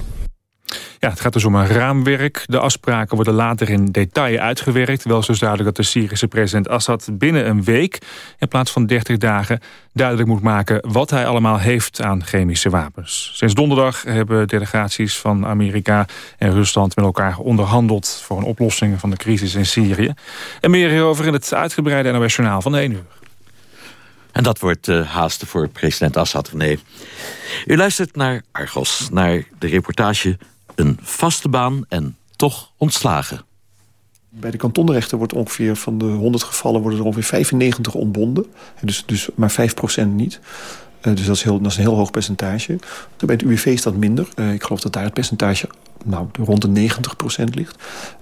Ja, het gaat dus om een raamwerk. De afspraken worden later in detail uitgewerkt. Wel zo duidelijk dat de Syrische president Assad binnen een week... in plaats van 30 dagen duidelijk moet maken... wat hij allemaal heeft aan chemische wapens. Sinds donderdag hebben delegaties van Amerika en Rusland... met elkaar onderhandeld voor een oplossing van de crisis in Syrië. En meer hierover in het uitgebreide NOS Journaal van de 1 uur. En dat wordt uh, haasten voor president Assad. Nee. U luistert naar Argos, naar de reportage een vaste baan en toch ontslagen. Bij de kantonrechter wordt ongeveer van de 100 gevallen worden er ongeveer 95 ontbonden. Dus, dus maar 5% niet. Uh, dus dat is, heel, dat is een heel hoog percentage. Bij het UWV is dat minder. Uh, ik geloof dat daar het percentage nou, rond de 90% ligt.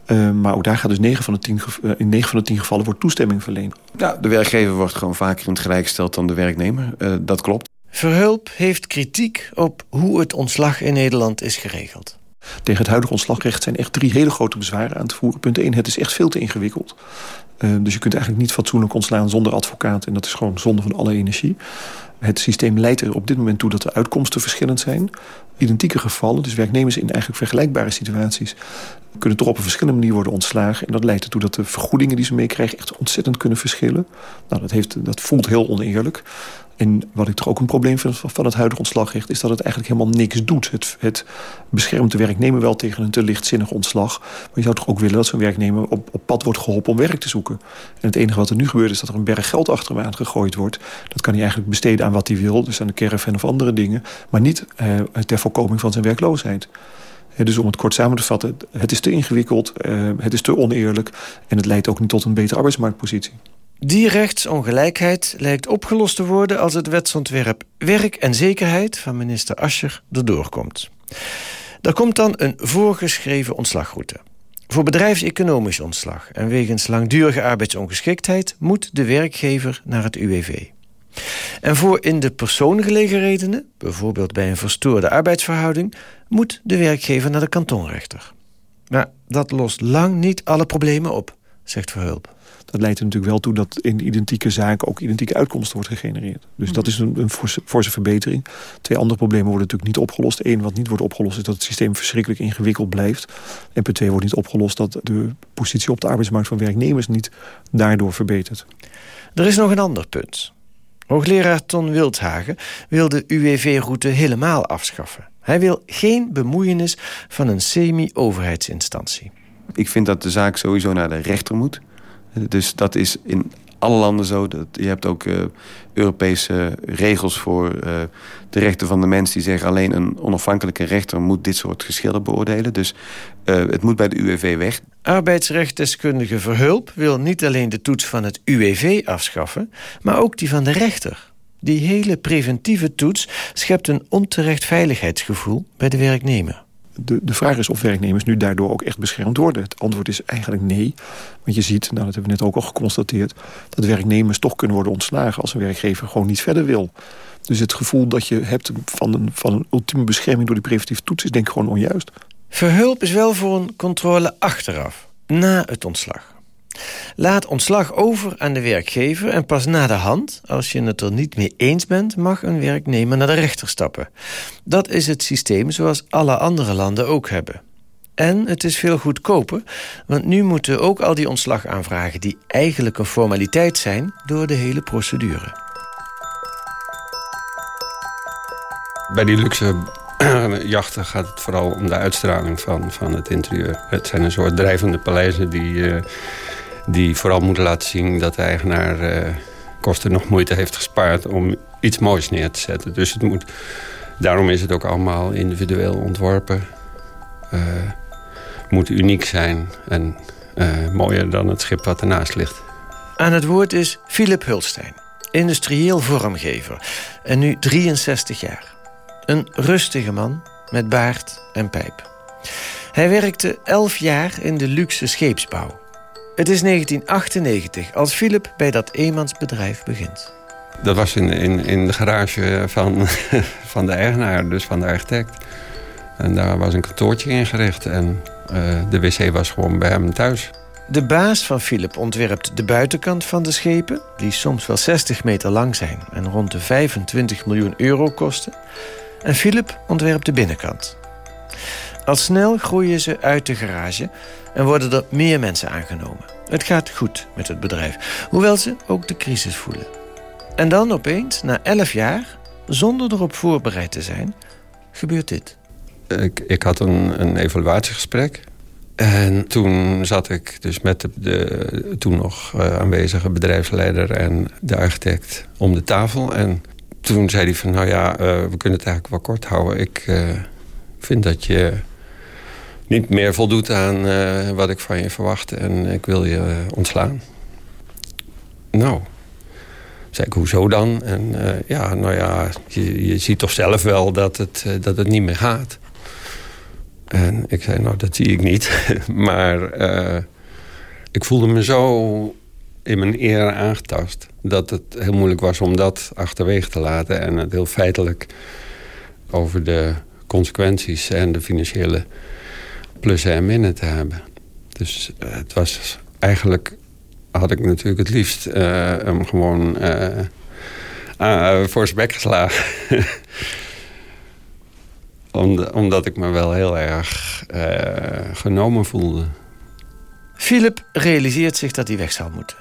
Uh, maar ook daar gaat dus 9 van de 10, in 9 van de 10 gevallen wordt toestemming verleend. Ja, de werkgever wordt gewoon vaker in het gelijk gesteld dan de werknemer. dat klopt. Verhulp heeft kritiek op hoe het ontslag in Nederland is geregeld. Tegen het huidige ontslagrecht zijn echt drie hele grote bezwaren aan te voeren. Punt 1, het is echt veel te ingewikkeld. Uh, dus je kunt eigenlijk niet fatsoenlijk ontslaan zonder advocaat. En dat is gewoon zonde van alle energie. Het systeem leidt er op dit moment toe dat de uitkomsten verschillend zijn. Identieke gevallen, dus werknemers in eigenlijk vergelijkbare situaties... kunnen toch op een verschillende manier worden ontslagen. En dat leidt ertoe dat de vergoedingen die ze meekrijgen... echt ontzettend kunnen verschillen. Nou, dat, heeft, dat voelt heel oneerlijk. En wat ik toch ook een probleem vind van het huidige ontslagrecht... is dat het eigenlijk helemaal niks doet. Het, het beschermt de werknemer wel tegen een te lichtzinnig ontslag. Maar je zou toch ook willen dat zo'n werknemer op, op pad wordt geholpen om werk te zoeken. En het enige wat er nu gebeurt is dat er een berg geld achter hem aangegooid wordt. Dat kan hij eigenlijk besteden aan wat hij wil. Dus aan de caravan of andere dingen. Maar niet eh, ter voorkoming van zijn werkloosheid. Dus om het kort samen te vatten, het is te ingewikkeld, eh, het is te oneerlijk... en het leidt ook niet tot een betere arbeidsmarktpositie. Die rechtsongelijkheid lijkt opgelost te worden als het wetsontwerp Werk en Zekerheid van minister Ascher erdoor komt. Er komt dan een voorgeschreven ontslagroute. Voor bedrijfseconomisch ontslag en wegens langdurige arbeidsongeschiktheid moet de werkgever naar het UWV. En voor in de persoon gelegen redenen, bijvoorbeeld bij een verstoorde arbeidsverhouding, moet de werkgever naar de kantonrechter. Maar dat lost lang niet alle problemen op, zegt Verhulp dat leidt er natuurlijk wel toe dat in identieke zaken ook identieke uitkomsten wordt gegenereerd. Dus dat is een, een forse, verbetering. Twee andere problemen worden natuurlijk niet opgelost. Eén, wat niet wordt opgelost, is dat het systeem verschrikkelijk ingewikkeld blijft. En punt twee wordt niet opgelost dat de positie op de arbeidsmarkt van werknemers niet daardoor verbetert. Er is nog een ander punt. Hoogleraar Ton Wildhagen wil de UWV-route helemaal afschaffen. Hij wil geen bemoeienis van een semi-overheidsinstantie. Ik vind dat de zaak sowieso naar de rechter moet. Dus dat is in alle landen zo. Dat, je hebt ook uh, Europese regels voor uh, de rechten van de mens... die zeggen alleen een onafhankelijke rechter moet dit soort geschillen beoordelen. Dus uh, het moet bij de UWV weg. Arbeidsrechtdeskundige Verhulp wil niet alleen de toets van het UWV afschaffen... maar ook die van de rechter. Die hele preventieve toets schept een onterecht veiligheidsgevoel bij de werknemer de, de vraag is of werknemers nu daardoor ook echt beschermd worden. Het antwoord is eigenlijk nee. Want je ziet, nou, dat hebben we net ook al geconstateerd... dat werknemers toch kunnen worden ontslagen als een werkgever gewoon niet verder wil. Dus het gevoel dat je hebt van een, van een ultieme bescherming door die preventieve toets... is denk ik gewoon onjuist. Verhulp is wel voor een controle achteraf, na het ontslag. Laat ontslag over aan de werkgever en pas na de hand... als je het er niet mee eens bent, mag een werknemer naar de rechter stappen. Dat is het systeem zoals alle andere landen ook hebben. En het is veel goedkoper, want nu moeten ook al die ontslagaanvragen... die eigenlijk een formaliteit zijn, door de hele procedure. Bij die luxe jachten gaat het vooral om de uitstraling van, van het interieur. Het zijn een soort drijvende paleizen die... Uh, die vooral moeten laten zien dat de eigenaar uh, kosten nog moeite heeft gespaard om iets moois neer te zetten. Dus het moet, daarom is het ook allemaal individueel ontworpen. Uh, moet uniek zijn en uh, mooier dan het schip wat ernaast ligt. Aan het woord is Philip Hulstein, industrieel vormgever en nu 63 jaar. Een rustige man met baard en pijp. Hij werkte 11 jaar in de luxe scheepsbouw. Het is 1998 als Philip bij dat eenmansbedrijf begint. Dat was in, in, in de garage van, van de eigenaar, dus van de architect. En daar was een kantoortje ingericht. En de wc was gewoon bij hem thuis. De baas van Philip ontwerpt de buitenkant van de schepen... die soms wel 60 meter lang zijn en rond de 25 miljoen euro kosten. En Philip ontwerpt de binnenkant. Al snel groeien ze uit de garage en worden er meer mensen aangenomen. Het gaat goed met het bedrijf, hoewel ze ook de crisis voelen. En dan opeens, na 11 jaar, zonder erop voorbereid te zijn, gebeurt dit. Ik, ik had een, een evaluatiegesprek en toen zat ik dus met de, toen nog uh, aanwezige bedrijfsleider en de architect om de tafel. En toen zei hij van, nou ja, uh, we kunnen het eigenlijk wel kort houden. Ik uh, vind dat je niet meer voldoet aan wat ik van je verwachtte. En ik wil je ontslaan. Nou, zei ik, hoezo dan? En ja, nou ja, je, ziet toch zelf wel dat het, dat het niet meer gaat. En ik zei, nou, dat zie ik niet. maar ik voelde me zo in mijn eer aangetast... dat het heel moeilijk was om dat achterwege te laten... en het heel feitelijk over de consequenties... en de financiële plussen en minnen te hebben. Dus uh, het was eigenlijk... had ik natuurlijk het liefst uh, hem gewoon voor zijn bek geslagen... omdat ik me wel heel erg genomen voelde. Philip realiseert zich dat hij weg zal moeten.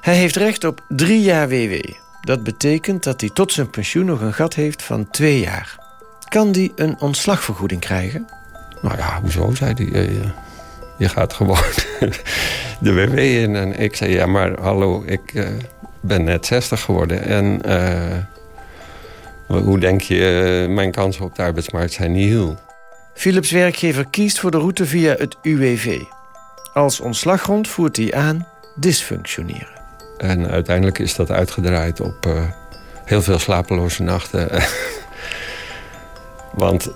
Hij heeft recht op drie jaar WW. Dat betekent dat hij tot zijn pensioen nog een gat heeft van twee jaar. Kan hij een ontslagvergoeding krijgen? Nou ja, hoezo, zei hij. Je, je gaat gewoon de WW in. En ik zei, ja, maar hallo, ik uh, ben net 60 geworden. En... Uh, hoe denk je, eh, mijn kansen op de arbeidsmarkt zijn niet heel? Philips werkgever kiest voor de route via het UWV. Als ontslaggrond voert hij aan dysfunctioneren. En uiteindelijk is dat uitgedraaid op heel veel slapeloze nachten. Want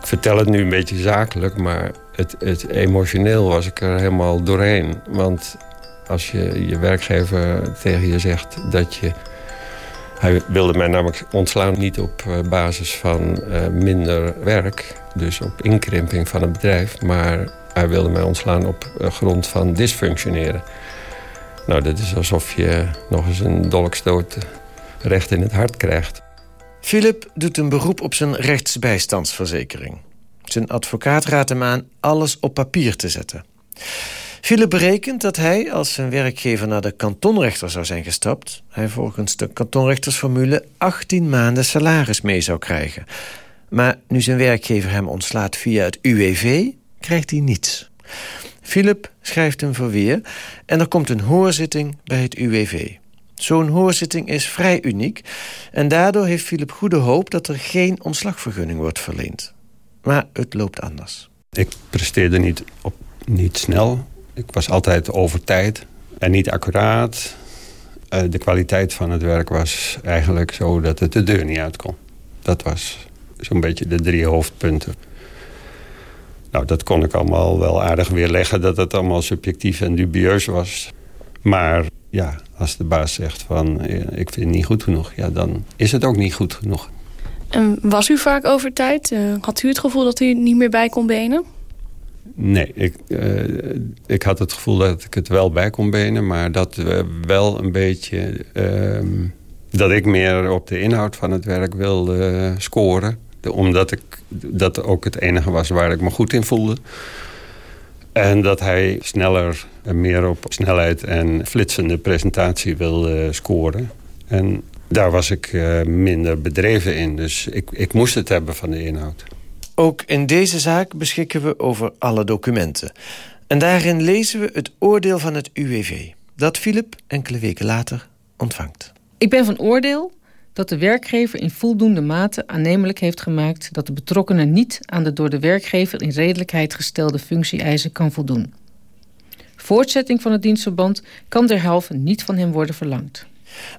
ik vertel het nu een beetje zakelijk, maar het, het, emotioneel was ik er helemaal doorheen. Want als je je werkgever tegen je zegt dat je hij wilde mij namelijk ontslaan niet op eh, basis van uh, minder werk. Dus op inkrimping van het bedrijf. Maar hij wilde mij ontslaan op uh, grond van dysfunctioneren. Nou, dat is alsof je nog eens een dolkstoot recht in het hart krijgt. Philip doet een beroep op zijn rechtsbijstandsverzekering. Zijn advocaat raadt hem aan alles op papier te zetten. Philip berekent dat hij, als zijn werkgever naar de kantonrechter zou zijn gestapt... hij volgens de kantonrechtersformule 18 maanden salaris mee zou krijgen. Maar nu zijn werkgever hem ontslaat via het UWV, krijgt hij niets. Philip schrijft een verweer en er komt een hoorzitting bij het UWV. Zo'n hoorzitting is vrij uniek en daardoor heeft Philip goede hoop dat er geen ontslagvergunning wordt verleend. Maar het loopt anders. Ik presteerde niet, op, niet snel ik was altijd over tijd en niet accuraat. Uh, de kwaliteit van het werk was eigenlijk zo dat het de deur niet uit kon. Dat was zo'n beetje de drie hoofdpunten. Nou, dat kon ik allemaal wel aardig weerleggen... dat het allemaal subjectief en dubieus was. Maar ja, als de baas zegt van eh, ik vind het niet goed genoeg... ja, dan is het ook niet goed genoeg. En was u vaak over tijd? Uh, had u het gevoel dat u niet meer bij kon benen? Nee, ik, uh, ik had het gevoel dat ik het wel bij kon benen... maar dat we wel een beetje... Uh, dat ik meer op de inhoud van het werk wilde scoren. Omdat ik, dat ook het enige was waar ik me goed in voelde. En dat hij sneller en meer op snelheid en flitsende presentatie wilde scoren. En daar was ik uh, minder bedreven in. Dus ik, ik moest het hebben van de inhoud. Ook in deze zaak beschikken we over alle documenten. En daarin lezen we het oordeel van het UWV... dat Philip enkele weken later ontvangt. Ik ben van oordeel dat de werkgever in voldoende mate aannemelijk heeft gemaakt... dat de betrokkenen niet aan de door de werkgever in redelijkheid gestelde functie-eisen kan voldoen. Voortzetting van het dienstverband kan derhalve niet van hem worden verlangd.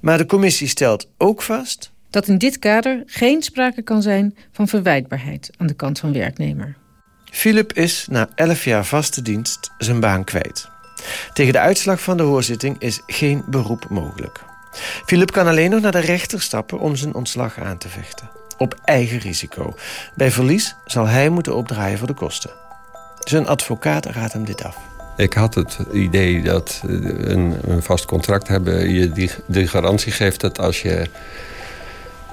Maar de commissie stelt ook vast dat in dit kader geen sprake kan zijn van verwijtbaarheid aan de kant van werknemer. Philip is na 11 jaar vaste dienst zijn baan kwijt. Tegen de uitslag van de hoorzitting is geen beroep mogelijk. Philip kan alleen nog naar de rechter stappen om zijn ontslag aan te vechten. op eigen risico. Bij verlies zal hij moeten opdraaien voor de kosten. Zijn advocaat raadt hem dit af. Ik had het idee dat een, een vast contract hebben... je die, de garantie geeft dat als je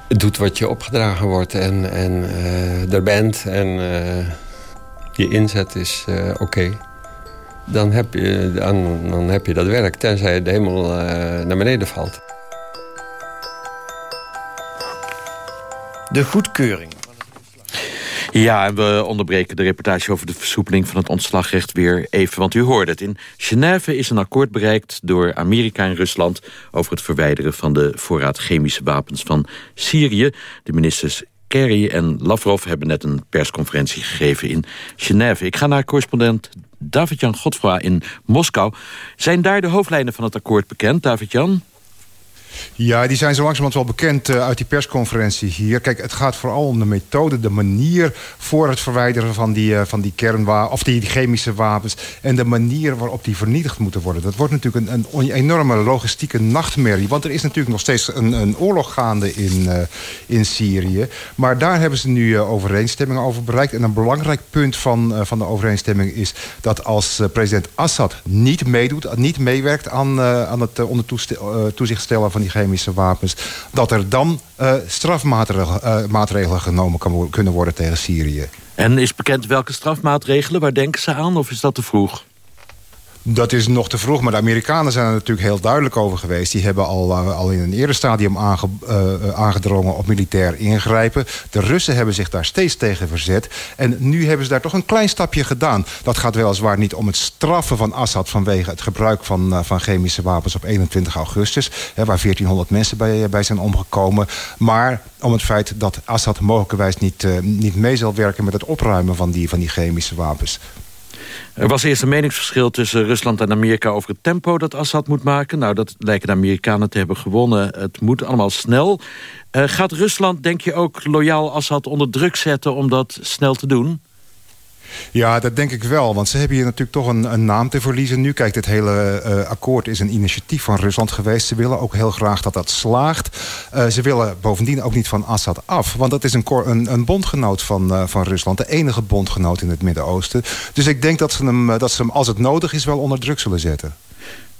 doet wat je opgedragen wordt... en, en uh, er bent en uh, je inzet is oké... dan, heb je, dan, dan heb je dat werk, tenzij de hemel naar beneden valt. De goedkeuring ja, en we onderbreken de reportage over de versoepeling van het ontslagrecht weer even. Want u hoorde het. In Genève is een akkoord bereikt door Amerika en Rusland... over het verwijderen van de voorraad chemische wapens van Syrië. De ministers Kerry en Lavrov hebben net een persconferentie gegeven in Genève. Ik ga naar correspondent David-Jan Godfra in Moskou. Zijn daar de hoofdlijnen van het akkoord bekend, David-Jan? Ja, die zijn zo langzamerhand wel bekend uh, uit die persconferentie hier. Kijk, het gaat vooral om de methode, de manier voor het verwijderen van die, uh, van die kernwapens, of die, chemische wapens. En de manier waarop die vernietigd moeten worden. Dat wordt natuurlijk een, een enorme logistieke nachtmerrie. Want er is natuurlijk nog steeds een, een oorlog gaande in, uh, in Syrië. Maar daar hebben ze nu overeenstemming over bereikt. En een belangrijk punt van, van de overeenstemming is dat als president Assad niet meedoet, niet meewerkt aan, aan het onder toezicht stellen van die chemische wapens... dat er dan uh, strafmaatregelen uh, genomen kan, kunnen worden tegen Syrië. En is bekend welke strafmaatregelen? Waar denken ze aan of is dat te vroeg? Dat is nog te vroeg, maar de Amerikanen zijn er natuurlijk heel duidelijk over geweest. Die hebben al, uh, al in een eerder stadium aange, uh, aangedrongen op militair ingrijpen. De Russen hebben zich daar steeds tegen verzet. En nu hebben ze daar toch een klein stapje gedaan. Dat gaat weliswaar niet om het straffen van Assad... vanwege het gebruik van, van chemische wapens op 21 augustus... Hè, waar 1400 mensen bij, bij zijn omgekomen. Maar om het feit dat Assad mogelijkerwijs niet, niet mee zal werken... met het opruimen van die, van die chemische wapens. Er was eerst een meningsverschil tussen Rusland en Amerika... over het tempo dat Assad moet maken. Nou, dat lijken de Amerikanen te hebben gewonnen. Het moet allemaal snel. Uh, gaat Rusland, denk je, ook loyaal Assad onder druk zetten... om dat snel te doen? Ja, dat denk ik wel. Want ze hebben hier natuurlijk toch een, een naam te verliezen nu. Kijk, dit hele uh, akkoord is een initiatief van Rusland geweest. Ze willen ook heel graag dat dat slaagt. Uh, ze willen bovendien ook niet van Assad af. Want dat is een, een, een bondgenoot van, uh, van Rusland. De enige bondgenoot in het Midden-Oosten. Dus ik denk dat ze, hem, dat ze hem, als het nodig is, wel onder druk zullen zetten.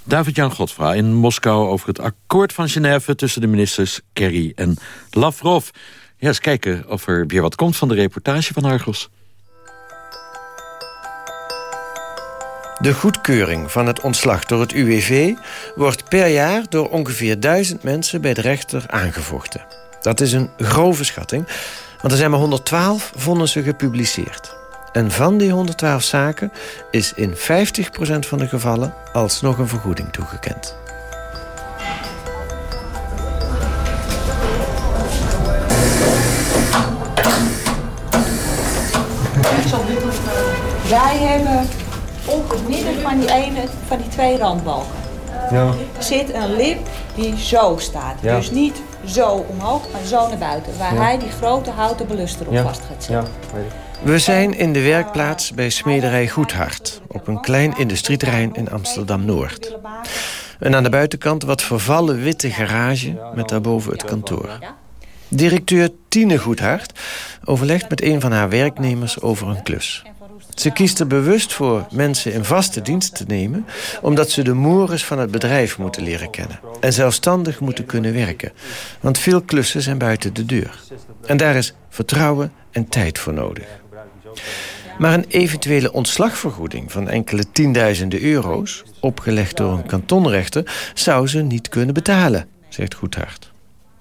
David-Jan Godfra in Moskou over het akkoord van Genève... tussen de ministers Kerry en Lavrov. Ja, eens kijken of er weer wat komt van de reportage van Argos. De goedkeuring van het ontslag door het UWV wordt per jaar door ongeveer duizend mensen bij de rechter aangevochten. Dat is een grove schatting, want er zijn maar 112 vonnissen gepubliceerd. En van die 112 zaken is in 50% van de gevallen alsnog een vergoeding toegekend. Wij hebben op het midden van die ene, van die twee randbalken. Ja. zit een lip die zo staat. Dus niet zo omhoog, maar zo naar buiten. Waar hij die grote houten beluster op vast gaat zetten. We zijn in de werkplaats bij Smederij Goedhart... op een klein industrieterrein in Amsterdam-Noord. En aan de buitenkant wat vervallen witte garage... met daarboven het kantoor. Directeur Tine Goedhart overlegt met een van haar werknemers over een klus. Ze kiest er bewust voor mensen in vaste dienst te nemen... omdat ze de mores van het bedrijf moeten leren kennen. En zelfstandig moeten kunnen werken. Want veel klussen zijn buiten de deur. En daar is vertrouwen en tijd voor nodig. Maar een eventuele ontslagvergoeding van enkele tienduizenden euro's... opgelegd door een kantonrechter, zou ze niet kunnen betalen, zegt Goedhart.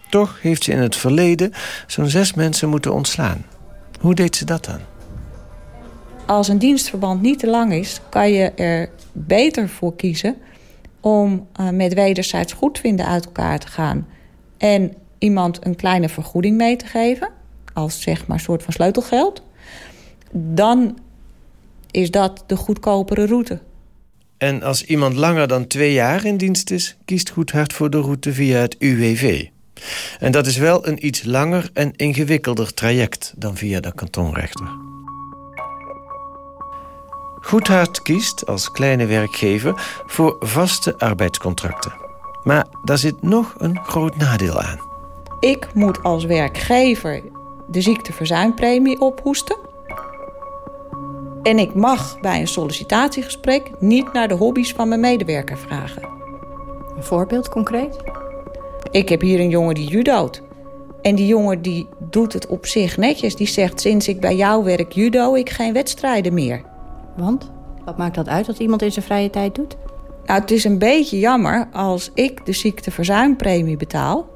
Toch heeft ze in het verleden zo'n zes mensen moeten ontslaan. Hoe deed ze dat dan? Als een dienstverband niet te lang is, kan je er beter voor kiezen om uh, met wederzijds goedvinden uit elkaar te gaan en iemand een kleine vergoeding mee te geven, als zeg maar een soort van sleutelgeld, dan is dat de goedkopere route. En als iemand langer dan twee jaar in dienst is, kiest Goedhart voor de route via het UWV. En dat is wel een iets langer en ingewikkelder traject dan via de kantonrechter. Goedhart kiest als kleine werkgever voor vaste arbeidscontracten. Maar daar zit nog een groot nadeel aan. Ik moet als werkgever de ziekteverzuimpremie ophoesten. En ik mag bij een sollicitatiegesprek niet naar de hobby's van mijn medewerker vragen. Een voorbeeld concreet? Ik heb hier een jongen die judoot. En die jongen die doet het op zich netjes. Die zegt sinds ik bij jou werk judo ik geen wedstrijden meer. Want? Wat maakt dat uit dat iemand in zijn vrije tijd doet? Nou, het is een beetje jammer als ik de ziekteverzuimpremie betaal...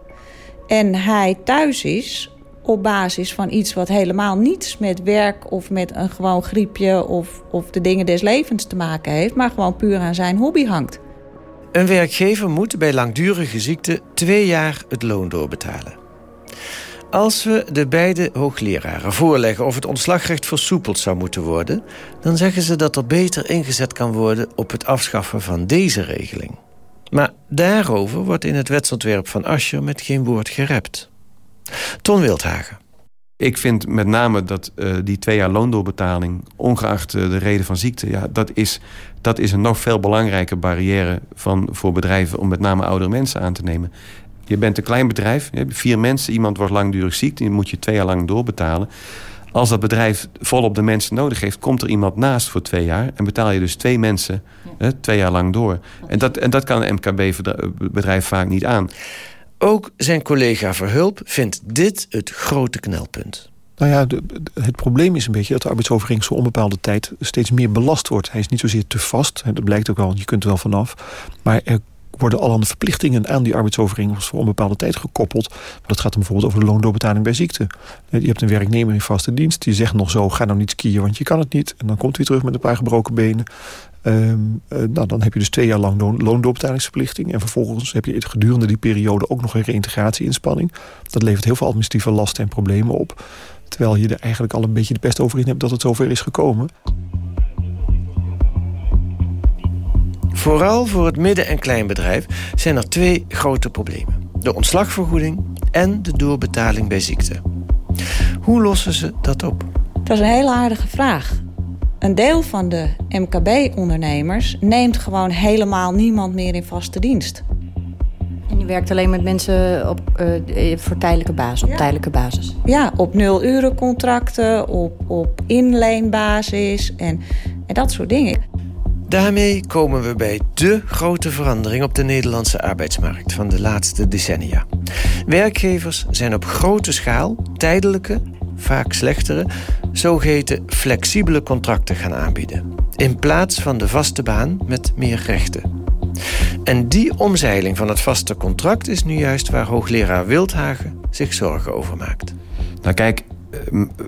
en hij thuis is op basis van iets wat helemaal niets met werk... of met een gewoon griepje of, of de dingen des levens te maken heeft... maar gewoon puur aan zijn hobby hangt. Een werkgever moet bij langdurige ziekte twee jaar het loon doorbetalen. Als we de beide hoogleraren voorleggen of het ontslagrecht versoepeld zou moeten worden, dan zeggen ze dat er beter ingezet kan worden op het afschaffen van deze regeling. Maar daarover wordt in het wetsontwerp van Ascher met geen woord gerept. Ton Wildhagen. Ik vind met name dat uh, die twee jaar loondoorbetaling, ongeacht uh, de reden van ziekte, ja, dat, is, dat is een nog veel belangrijke barrière van, voor bedrijven om met name oudere mensen aan te nemen. Je bent een klein bedrijf, je hebt vier mensen, iemand wordt langdurig ziek, die moet je twee jaar lang doorbetalen. Als dat bedrijf volop de mensen nodig heeft, komt er iemand naast voor twee jaar en betaal je dus twee mensen hè, twee jaar lang door. En dat, en dat kan een MKB-bedrijf vaak niet aan. Ook zijn collega Verhulp vindt dit het grote knelpunt. Nou ja, de, het probleem is een beetje dat de arbeidsovereenkomst voor onbepaalde tijd steeds meer belast wordt. Hij is niet zozeer te vast, dat blijkt ook al, je kunt er wel vanaf. Maar er worden allerhande verplichtingen aan die arbeidsovereenkomst voor onbepaalde tijd gekoppeld. Dat gaat dan bijvoorbeeld over de loondoorbetaling bij ziekte. Je hebt een werknemer in vaste dienst, die zegt nog zo, ga nou niet skiën, want je kan het niet. En dan komt hij terug met een paar gebroken benen. Um, uh, nou, dan heb je dus twee jaar lang loon, loondoorbetalingsverplichting. En vervolgens heb je gedurende die periode ook nog een reïntegratieinspanning. Dat levert heel veel administratieve lasten en problemen op. Terwijl je er eigenlijk al een beetje de pest over in hebt dat het zover is gekomen. Vooral voor het midden- en kleinbedrijf zijn er twee grote problemen. De ontslagvergoeding en de doorbetaling bij ziekte. Hoe lossen ze dat op? Dat is een hele aardige vraag. Een deel van de MKB-ondernemers neemt gewoon helemaal niemand meer in vaste dienst. En die werkt alleen met mensen op, uh, voor tijdelijke basis, op ja. tijdelijke basis? Ja, op nul-uren contracten, op, op inleenbasis en, en dat soort dingen. Daarmee komen we bij dé grote verandering op de Nederlandse arbeidsmarkt van de laatste decennia. Werkgevers zijn op grote schaal tijdelijke, vaak slechtere, zogeheten flexibele contracten gaan aanbieden. In plaats van de vaste baan met meer rechten. En die omzeiling van het vaste contract is nu juist waar hoogleraar Wildhagen zich zorgen over maakt. Nou kijk,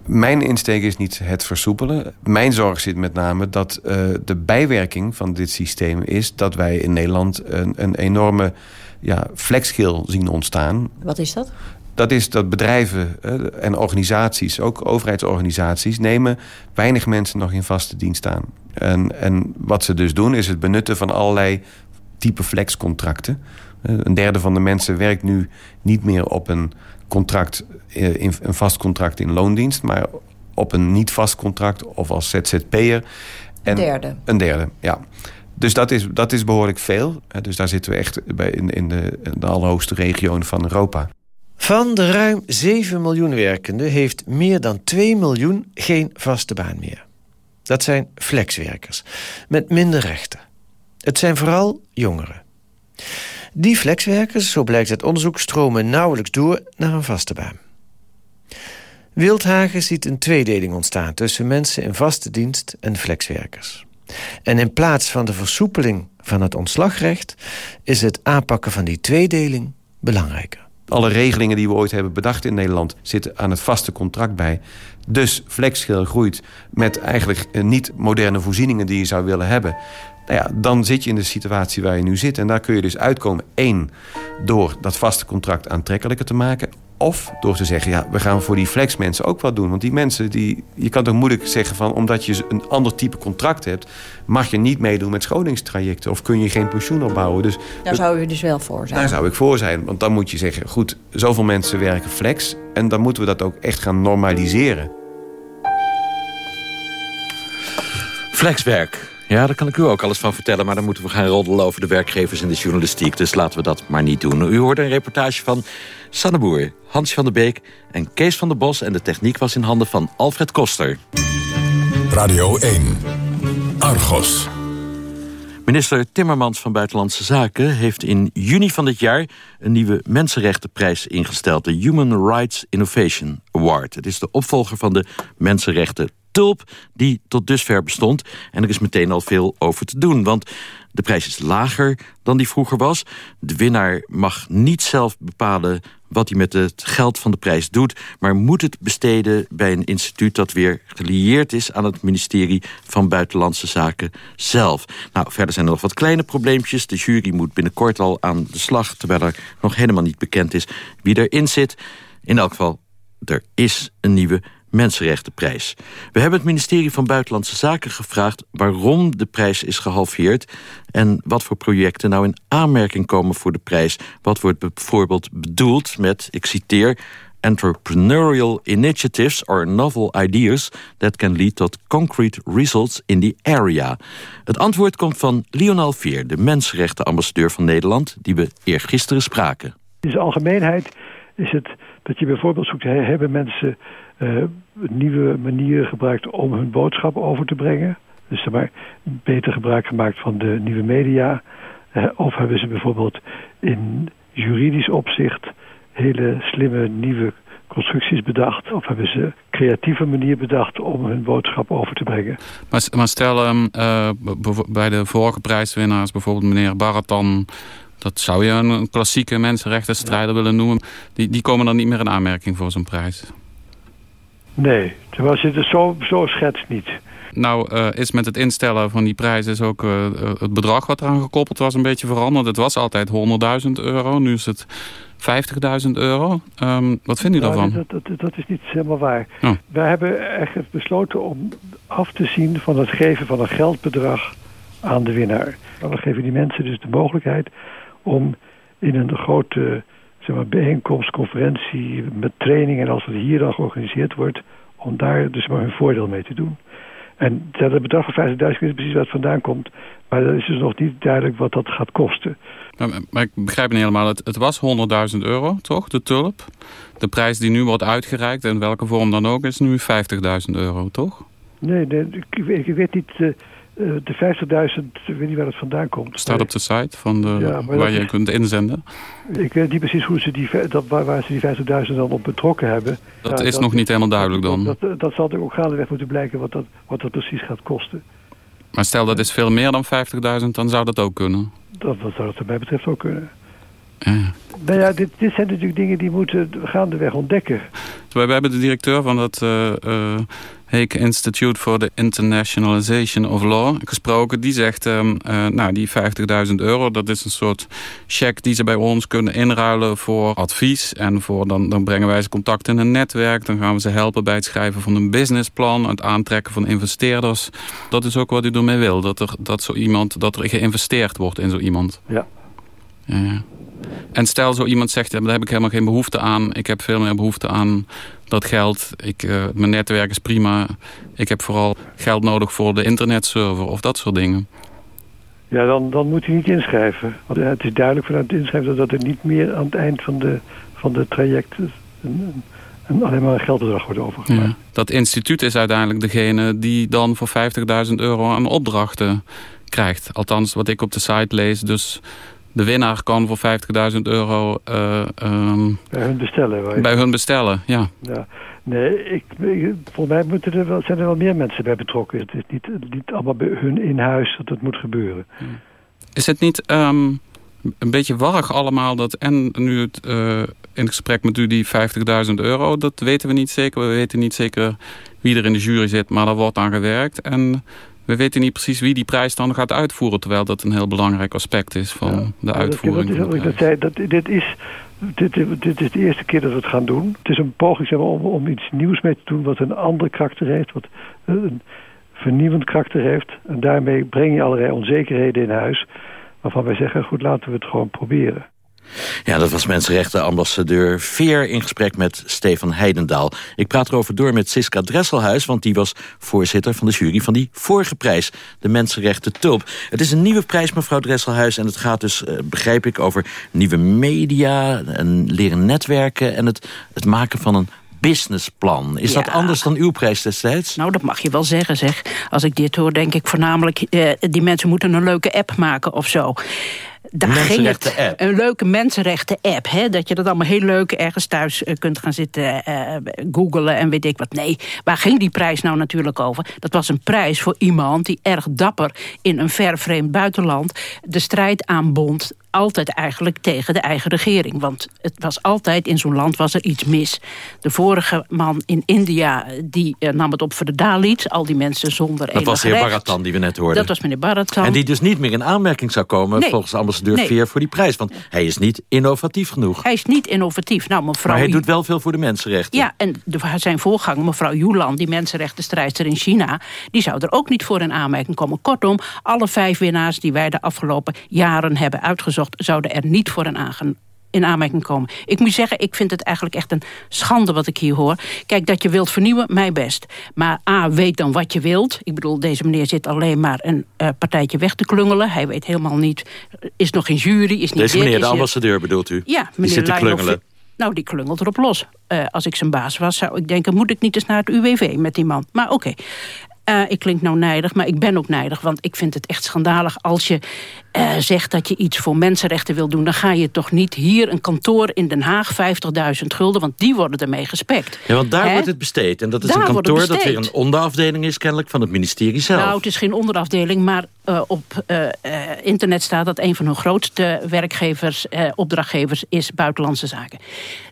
mijn insteek is niet het versoepelen. Mijn zorg zit met name dat uh, de bijwerking van dit systeem is... dat wij in Nederland een, een enorme ja, flexschil zien ontstaan. Wat is dat? Dat is dat bedrijven uh, en organisaties, ook overheidsorganisaties... nemen weinig mensen nog in vaste dienst aan. En, en wat ze dus doen is het benutten van allerlei type flexcontracten. Een derde van de mensen werkt nu niet meer op een contract, eh, in, een vast contract in loondienst... maar op een niet vast contract of als ZZP'er. Een derde. Een derde, ja. Dus dat is, dat is behoorlijk veel. Dus daar zitten we echt bij in, in, de, in de allerhoogste regionen van Europa. Van de ruim 7 miljoen werkenden heeft meer dan 2 miljoen geen vaste baan meer. Dat zijn flexwerkers met minder rechten. Het zijn vooral jongeren. Die flexwerkers, zo blijkt uit onderzoek, stromen nauwelijks door naar een vaste baan. Wildhagen ziet een tweedeling ontstaan tussen mensen in vaste dienst en flexwerkers. En in plaats van de versoepeling van het ontslagrecht is het aanpakken van die tweedeling belangrijker. Alle regelingen die we ooit hebben bedacht in Nederland zitten aan het vaste contract bij. Dus flexschil groeit met eigenlijk niet moderne voorzieningen die je zou willen hebben. Nou ja, dan zit je in de situatie waar je nu zit. En daar kun je dus uitkomen. één, door dat vaste contract aantrekkelijker te maken. Of door te zeggen, ja, we gaan voor die flexmensen ook wat doen. Want die mensen, die, je kan toch moeilijk zeggen van... omdat je een ander type contract hebt... mag je niet meedoen met scholingstrajecten. Of kun je geen pensioen opbouwen. Dus, daar zou u dus wel voor zijn. Daar zou ik voor zijn. Want dan moet je zeggen, goed, zoveel mensen werken flex. En dan moeten we dat ook echt gaan normaliseren. Flexwerk Ja, daar kan ik u ook alles van vertellen... maar dan moeten we gaan roddelen over de werkgevers in de journalistiek. Dus laten we dat maar niet doen. U hoorde een reportage van Sanne Boer, Hans van der Beek en Kees van der Bos... en de techniek was in handen van Alfred Koster. Radio 1. Argos. Minister Timmermans van Buitenlandse Zaken heeft in juni van dit jaar... een nieuwe mensenrechtenprijs ingesteld, de Human Rights Innovation Award. Het is de opvolger van de Mensenrechten Tulp die tot dusver bestond. En er is meteen al veel over te doen, want de prijs is lager dan die vroeger was. De winnaar mag niet zelf bepalen wat hij met het geld van de prijs doet... maar moet het besteden bij een instituut dat weer gelieerd is... aan het ministerie van Buitenlandse Zaken zelf. Nou, verder zijn er nog wat kleine probleempjes. De jury moet binnenkort al aan de slag... terwijl er nog helemaal niet bekend is wie erin zit. In elk geval, er is een nieuwe Mensenrechtenprijs. We hebben het ministerie van Buitenlandse Zaken gevraagd... waarom de prijs is gehalveerd... en wat voor projecten nou in aanmerking komen voor de prijs. Wat wordt bijvoorbeeld bedoeld met, ik citeer... entrepreneurial initiatives or novel ideas... that can lead to concrete results in the area. Het antwoord komt van Lionel Veer, de mensenrechtenambassadeur van Nederland... die we eergisteren spraken. In zijn algemeenheid is het dat je bijvoorbeeld zoekt... hebben mensen uh, nieuwe manieren gebruikt om hun boodschap over te brengen. Dus maar beter gebruik gemaakt van de nieuwe media. Uh, of hebben ze bijvoorbeeld in juridisch opzicht hele slimme nieuwe constructies bedacht. Of hebben ze creatieve manier bedacht om hun boodschap over te brengen. Maar, maar stel um, uh, bij de vorige prijswinnaars, bijvoorbeeld meneer Baratan... dat zou je een klassieke mensenrechtenstrijder ja. willen noemen... Die, die komen dan niet meer in aanmerking voor zo'n prijs. Nee, terwijl je het zo, zo schetst niet. Nou uh, is met het instellen van die prijs is ook uh, het bedrag wat eraan gekoppeld was een beetje veranderd. Het was altijd 100.000 euro, nu is het 50.000 euro. Um, wat vindt u nou, daarvan? Dat, dat, dat, is niet helemaal waar. Oh. Wij hebben echt besloten om af te zien van het geven van een geldbedrag aan de winnaar. We geven die mensen dus de mogelijkheid om in een grote zeg maar, bijeenkomst, conferentie met training en als het hier dan georganiseerd wordt, om daar dus maar hun voordeel mee te doen. En dat bedrag van 50.000 is precies waar het vandaan komt. Maar dat is dus nog niet duidelijk wat dat gaat kosten. Maar, maar ik begrijp niet helemaal. Het, het was 100.000 euro, toch? De tulp. De prijs die nu wordt uitgereikt, in welke vorm dan ook, is nu 50.000 euro, toch? Nee, nee ik, ik weet niet... Uh, de 50.000, ik weet niet waar het vandaan komt. Staat op de site van de, ja, waar je is, kunt inzenden. Ik weet niet precies hoe ze die, dat, waar, waar ze die 50.000 dan op betrokken hebben. Dat is dat, nog niet helemaal duidelijk dan. Dat, dat, dat zal er ook gaandeweg moeten blijken wat dat, wat dat precies gaat kosten. Maar stel dat is veel meer dan 50.000, dan zou dat ook kunnen? Dat, dat zou het wat mij betreft ook kunnen. Ja. Nou ja, dit, dit zijn natuurlijk dingen die moeten gaandeweg ontdekken. We hebben de directeur van het uh, Institute for the Internationalization of Law gesproken. Die zegt, um, uh, nou die 50.000 euro, dat is een soort cheque die ze bij ons kunnen inruilen voor advies. En voor, dan, dan brengen wij ze contact in een netwerk. Dan gaan we ze helpen bij het schrijven van een businessplan. Het aantrekken van investeerders. Dat is ook wat u ermee wil. Dat er, dat zo iemand, dat er geïnvesteerd wordt in zo iemand. Ja. Ja. En stel zo iemand zegt, daar heb ik helemaal geen behoefte aan. Ik heb veel meer behoefte aan dat geld. Ik, uh, mijn netwerk is prima. Ik heb vooral geld nodig voor de internetserver of dat soort dingen. Ja, dan, dan moet hij niet inschrijven. Want het is duidelijk vanuit het inschrijven dat er niet meer aan het eind van de, van de traject... Een, een, alleen maar een geldbedrag wordt overgemaakt. Ja. Dat instituut is uiteindelijk degene die dan voor 50.000 euro aan opdrachten krijgt. Althans, wat ik op de site lees. Dus de winnaar kan voor 50.000 euro... Uh, um, bij hun bestellen. Bij hun bestellen, ja. ja. Nee, ik, volgens mij moeten er wel, zijn er wel meer mensen bij betrokken. Het is niet, niet allemaal bij hun in huis dat het moet gebeuren. Is het niet um, een beetje warrig allemaal dat... en nu het, uh, in gesprek met u die 50.000 euro... dat weten we niet zeker. We weten niet zeker wie er in de jury zit, maar daar wordt aan gewerkt. En we weten niet precies wie die prijs dan gaat uitvoeren... terwijl dat een heel belangrijk aspect is van ja, de uitvoering. Dat is wat ik dat zei. Dat, dit, is, dit, dit is de eerste keer dat we het gaan doen. Het is een poging zeg maar, om, om iets nieuws mee te doen... wat een ander karakter heeft, wat een vernieuwend karakter heeft. En daarmee breng je allerlei onzekerheden in huis... waarvan wij zeggen, goed, laten we het gewoon proberen. Ja, dat was mensenrechtenambassadeur Veer in gesprek met Stefan Heidendaal. Ik praat erover door met Siska Dresselhuis... want die was voorzitter van de jury van die vorige prijs... de Mensenrechten Tulp. Het is een nieuwe prijs, mevrouw Dresselhuis... en het gaat dus, uh, begrijp ik, over nieuwe media... en leren netwerken en het, het maken van een businessplan. Is dat anders dan uw prijs destijds? Nou, dat mag je wel zeggen, zeg. Als ik dit hoor, denk ik voornamelijk... Eh, die mensen moeten een leuke app maken of zo daar ging het. App. Een leuke mensenrechten-app. Dat je dat allemaal heel leuk ergens thuis eh, kunt gaan zitten uh, googlen en weet ik wat. Nee, waar ging die prijs nou natuurlijk over? Dat was een prijs voor iemand die erg dapper in een ver vreemd buitenland... de strijd aanbond altijd eigenlijk tegen de eigen regering. Want het was altijd, in zo'n land was er iets mis. De vorige man in India, die uh, nam het op voor de Dalits. Al die mensen zonder Dat was de heer Baratan die we net hoorden. Dat was meneer Baratan. En die dus niet meer in aanmerking zou komen... Nee. volgens ambassadeur nee. Veer voor die prijs. Want hij is niet innovatief genoeg. Hij is niet innovatief. Nou, mevrouw... Maar hij doet wel veel voor de mensenrechten. Ja, en de, zijn voorganger, mevrouw Yulan, die mensenrechtenstrijdster in China... die zou er ook niet voor in aanmerking komen. Kortom, alle vijf winnaars die wij de afgelopen jaren hebben uitgezocht zouden er niet voor een in aanmerking komen. Ik moet zeggen, ik vind het eigenlijk echt een schande wat ik hier hoor. Kijk, dat je wilt vernieuwen, mij best. Maar A, weet dan wat je wilt. Ik bedoel, deze meneer zit alleen maar een uh, partijtje weg te klungelen. Hij weet helemaal niet, is nog geen jury, is niet Deze meneer, de ambassadeur bedoelt u? Ja, meneer Die zit te klungelen. Nou, die klungelt erop los. Uh, als ik zijn baas was, zou ik denken... moet ik niet eens naar het UWV met die man. Maar oké. Uh, ik klink nou nijdig, maar ik ben ook nijdig. Want ik vind het echt schandalig als je uh, zegt dat je iets voor mensenrechten wil doen... dan ga je toch niet hier een kantoor in Den Haag 50.000 gulden... want die worden ermee gespekt. Ja, want daar wordt het besteed. En dat is een kantoor dat weer een onderafdeling is... kennelijk van het ministerie zelf. Nou, het is geen onderafdeling, maar uh, op uh, internet staat... dat een van hun grootste werkgevers, opdrachtgevers is buitenlandse zaken.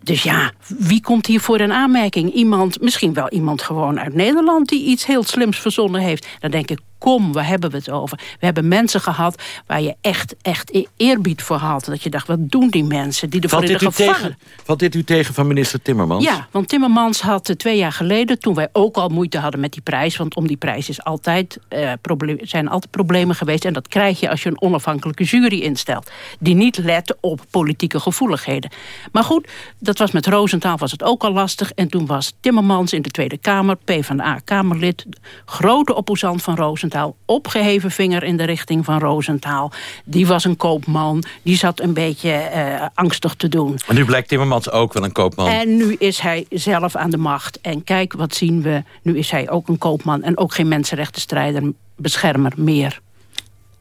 Dus ja, wie komt hier voor een aanmerking? Iemand, misschien wel iemand gewoon uit Nederland... die iets heel slims verzonnen heeft. Dan denk ik, kom, waar hebben we het over? We hebben mensen gehad waar je echt, echt e- eerbied voor had. Dat je dacht, wat doen die mensen die ervoor in de gevangen... Tegen, valt dit u tegen van minister Timmermans? Ja, want Timmermans had uh, twee jaar geleden... toen wij ook al moeite hadden met die prijs... want om die prijs is altijd, probleem, zijn altijd problemen geweest... en dat krijg je als je een onafhankelijke jury instelt... die niet let op politieke gevoeligheden. Maar goed, dat was met Roosentaal was het ook al lastig... en toen was Timmermans in de Tweede Kamer, PvdA-Kamerlid... grote opposant van Roosentaal opgeheven vinger in de richting van Roosentaal. Die was een koopman, die zat een beetje uh, angstig te doen. En nu blijkt Timmermans ook wel een koopman. En nu is hij zelf aan de macht. En kijk, wat zien we, nu is hij ook een koopman... en ook geen mensenrechtenstrijder, beschermer meer.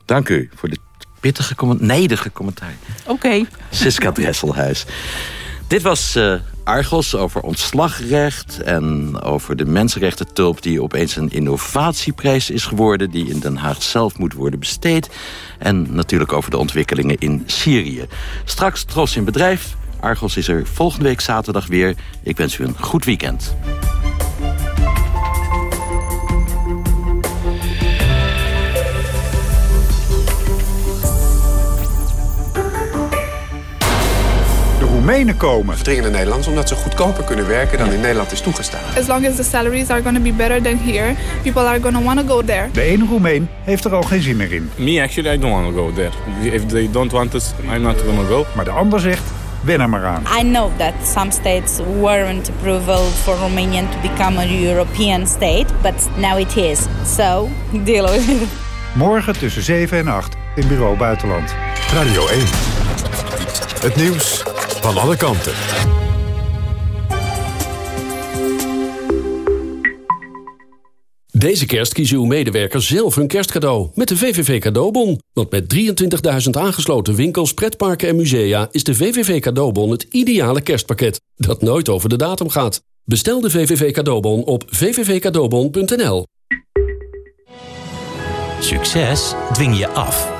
Dank u voor dit pittige, nederige commentaar. Oké. Okay. Siska Dresselhuis. Dit was uh, Argos over ontslagrecht en over de mensenrechten-tulp... die opeens een innovatieprijs is geworden... die in Den Haag zelf moet worden besteed. En natuurlijk over de ontwikkelingen in Syrië. Straks Tros in Bedrijf. Argos is er volgende week zaterdag weer. Ik wens u een goed weekend. Roemenen komen. Verdringende Nederlanders omdat ze goedkoper kunnen werken dan in Nederland is toegestaan. As long as the salaries are going to be better than here, people are going to want to go there. De ene Roemeen heeft er al geen zin meer in. Me actually I don't want to go there. If they don't want us, I'm not going to go. Maar de ander zegt wen er maar aan. I know that some states weren't approval for Romania to become a European state, but now it is. So, deal with it. Morgen tussen 7 en 8 in Bureau Buitenland. Radio 1. Het nieuws van alle kanten. Deze kerst kiezen uw medewerkers zelf hun kerstcadeau met de VVV Cadeaubon. Want met 23.000 aangesloten winkels, pretparken en musea... is de VVV Cadeaubon het ideale kerstpakket dat nooit over de datum gaat. Bestel de VVV Cadeaubon op vvvcadeaubon.nl. Succes dwing je af.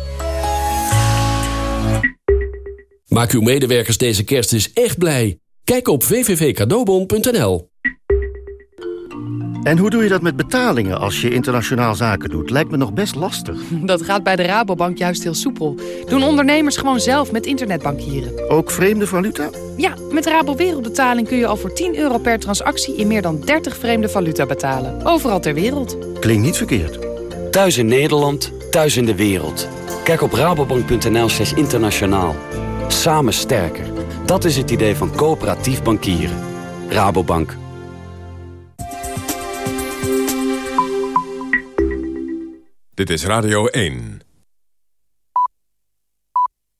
Maak uw medewerkers deze kerst dus echt blij. Kijk op www.cadeaubon.nl. En hoe doe je dat met betalingen als je internationaal zaken doet? Lijkt me nog best lastig. Dat gaat bij de Rabobank juist heel soepel. Doen ondernemers gewoon zelf met internetbankieren. Ook vreemde valuta? Ja, met Rabo Wereldbetaling kun je al voor 10 euro per transactie... in meer dan 30 vreemde valuta betalen. Overal ter wereld. Klinkt niet verkeerd. Thuis in Nederland, thuis in de wereld. Kijk op rabobank.nl slash internationaal. Samen sterker. Dat is het idee van coöperatief bankieren. Rabobank. Dit is Radio 1.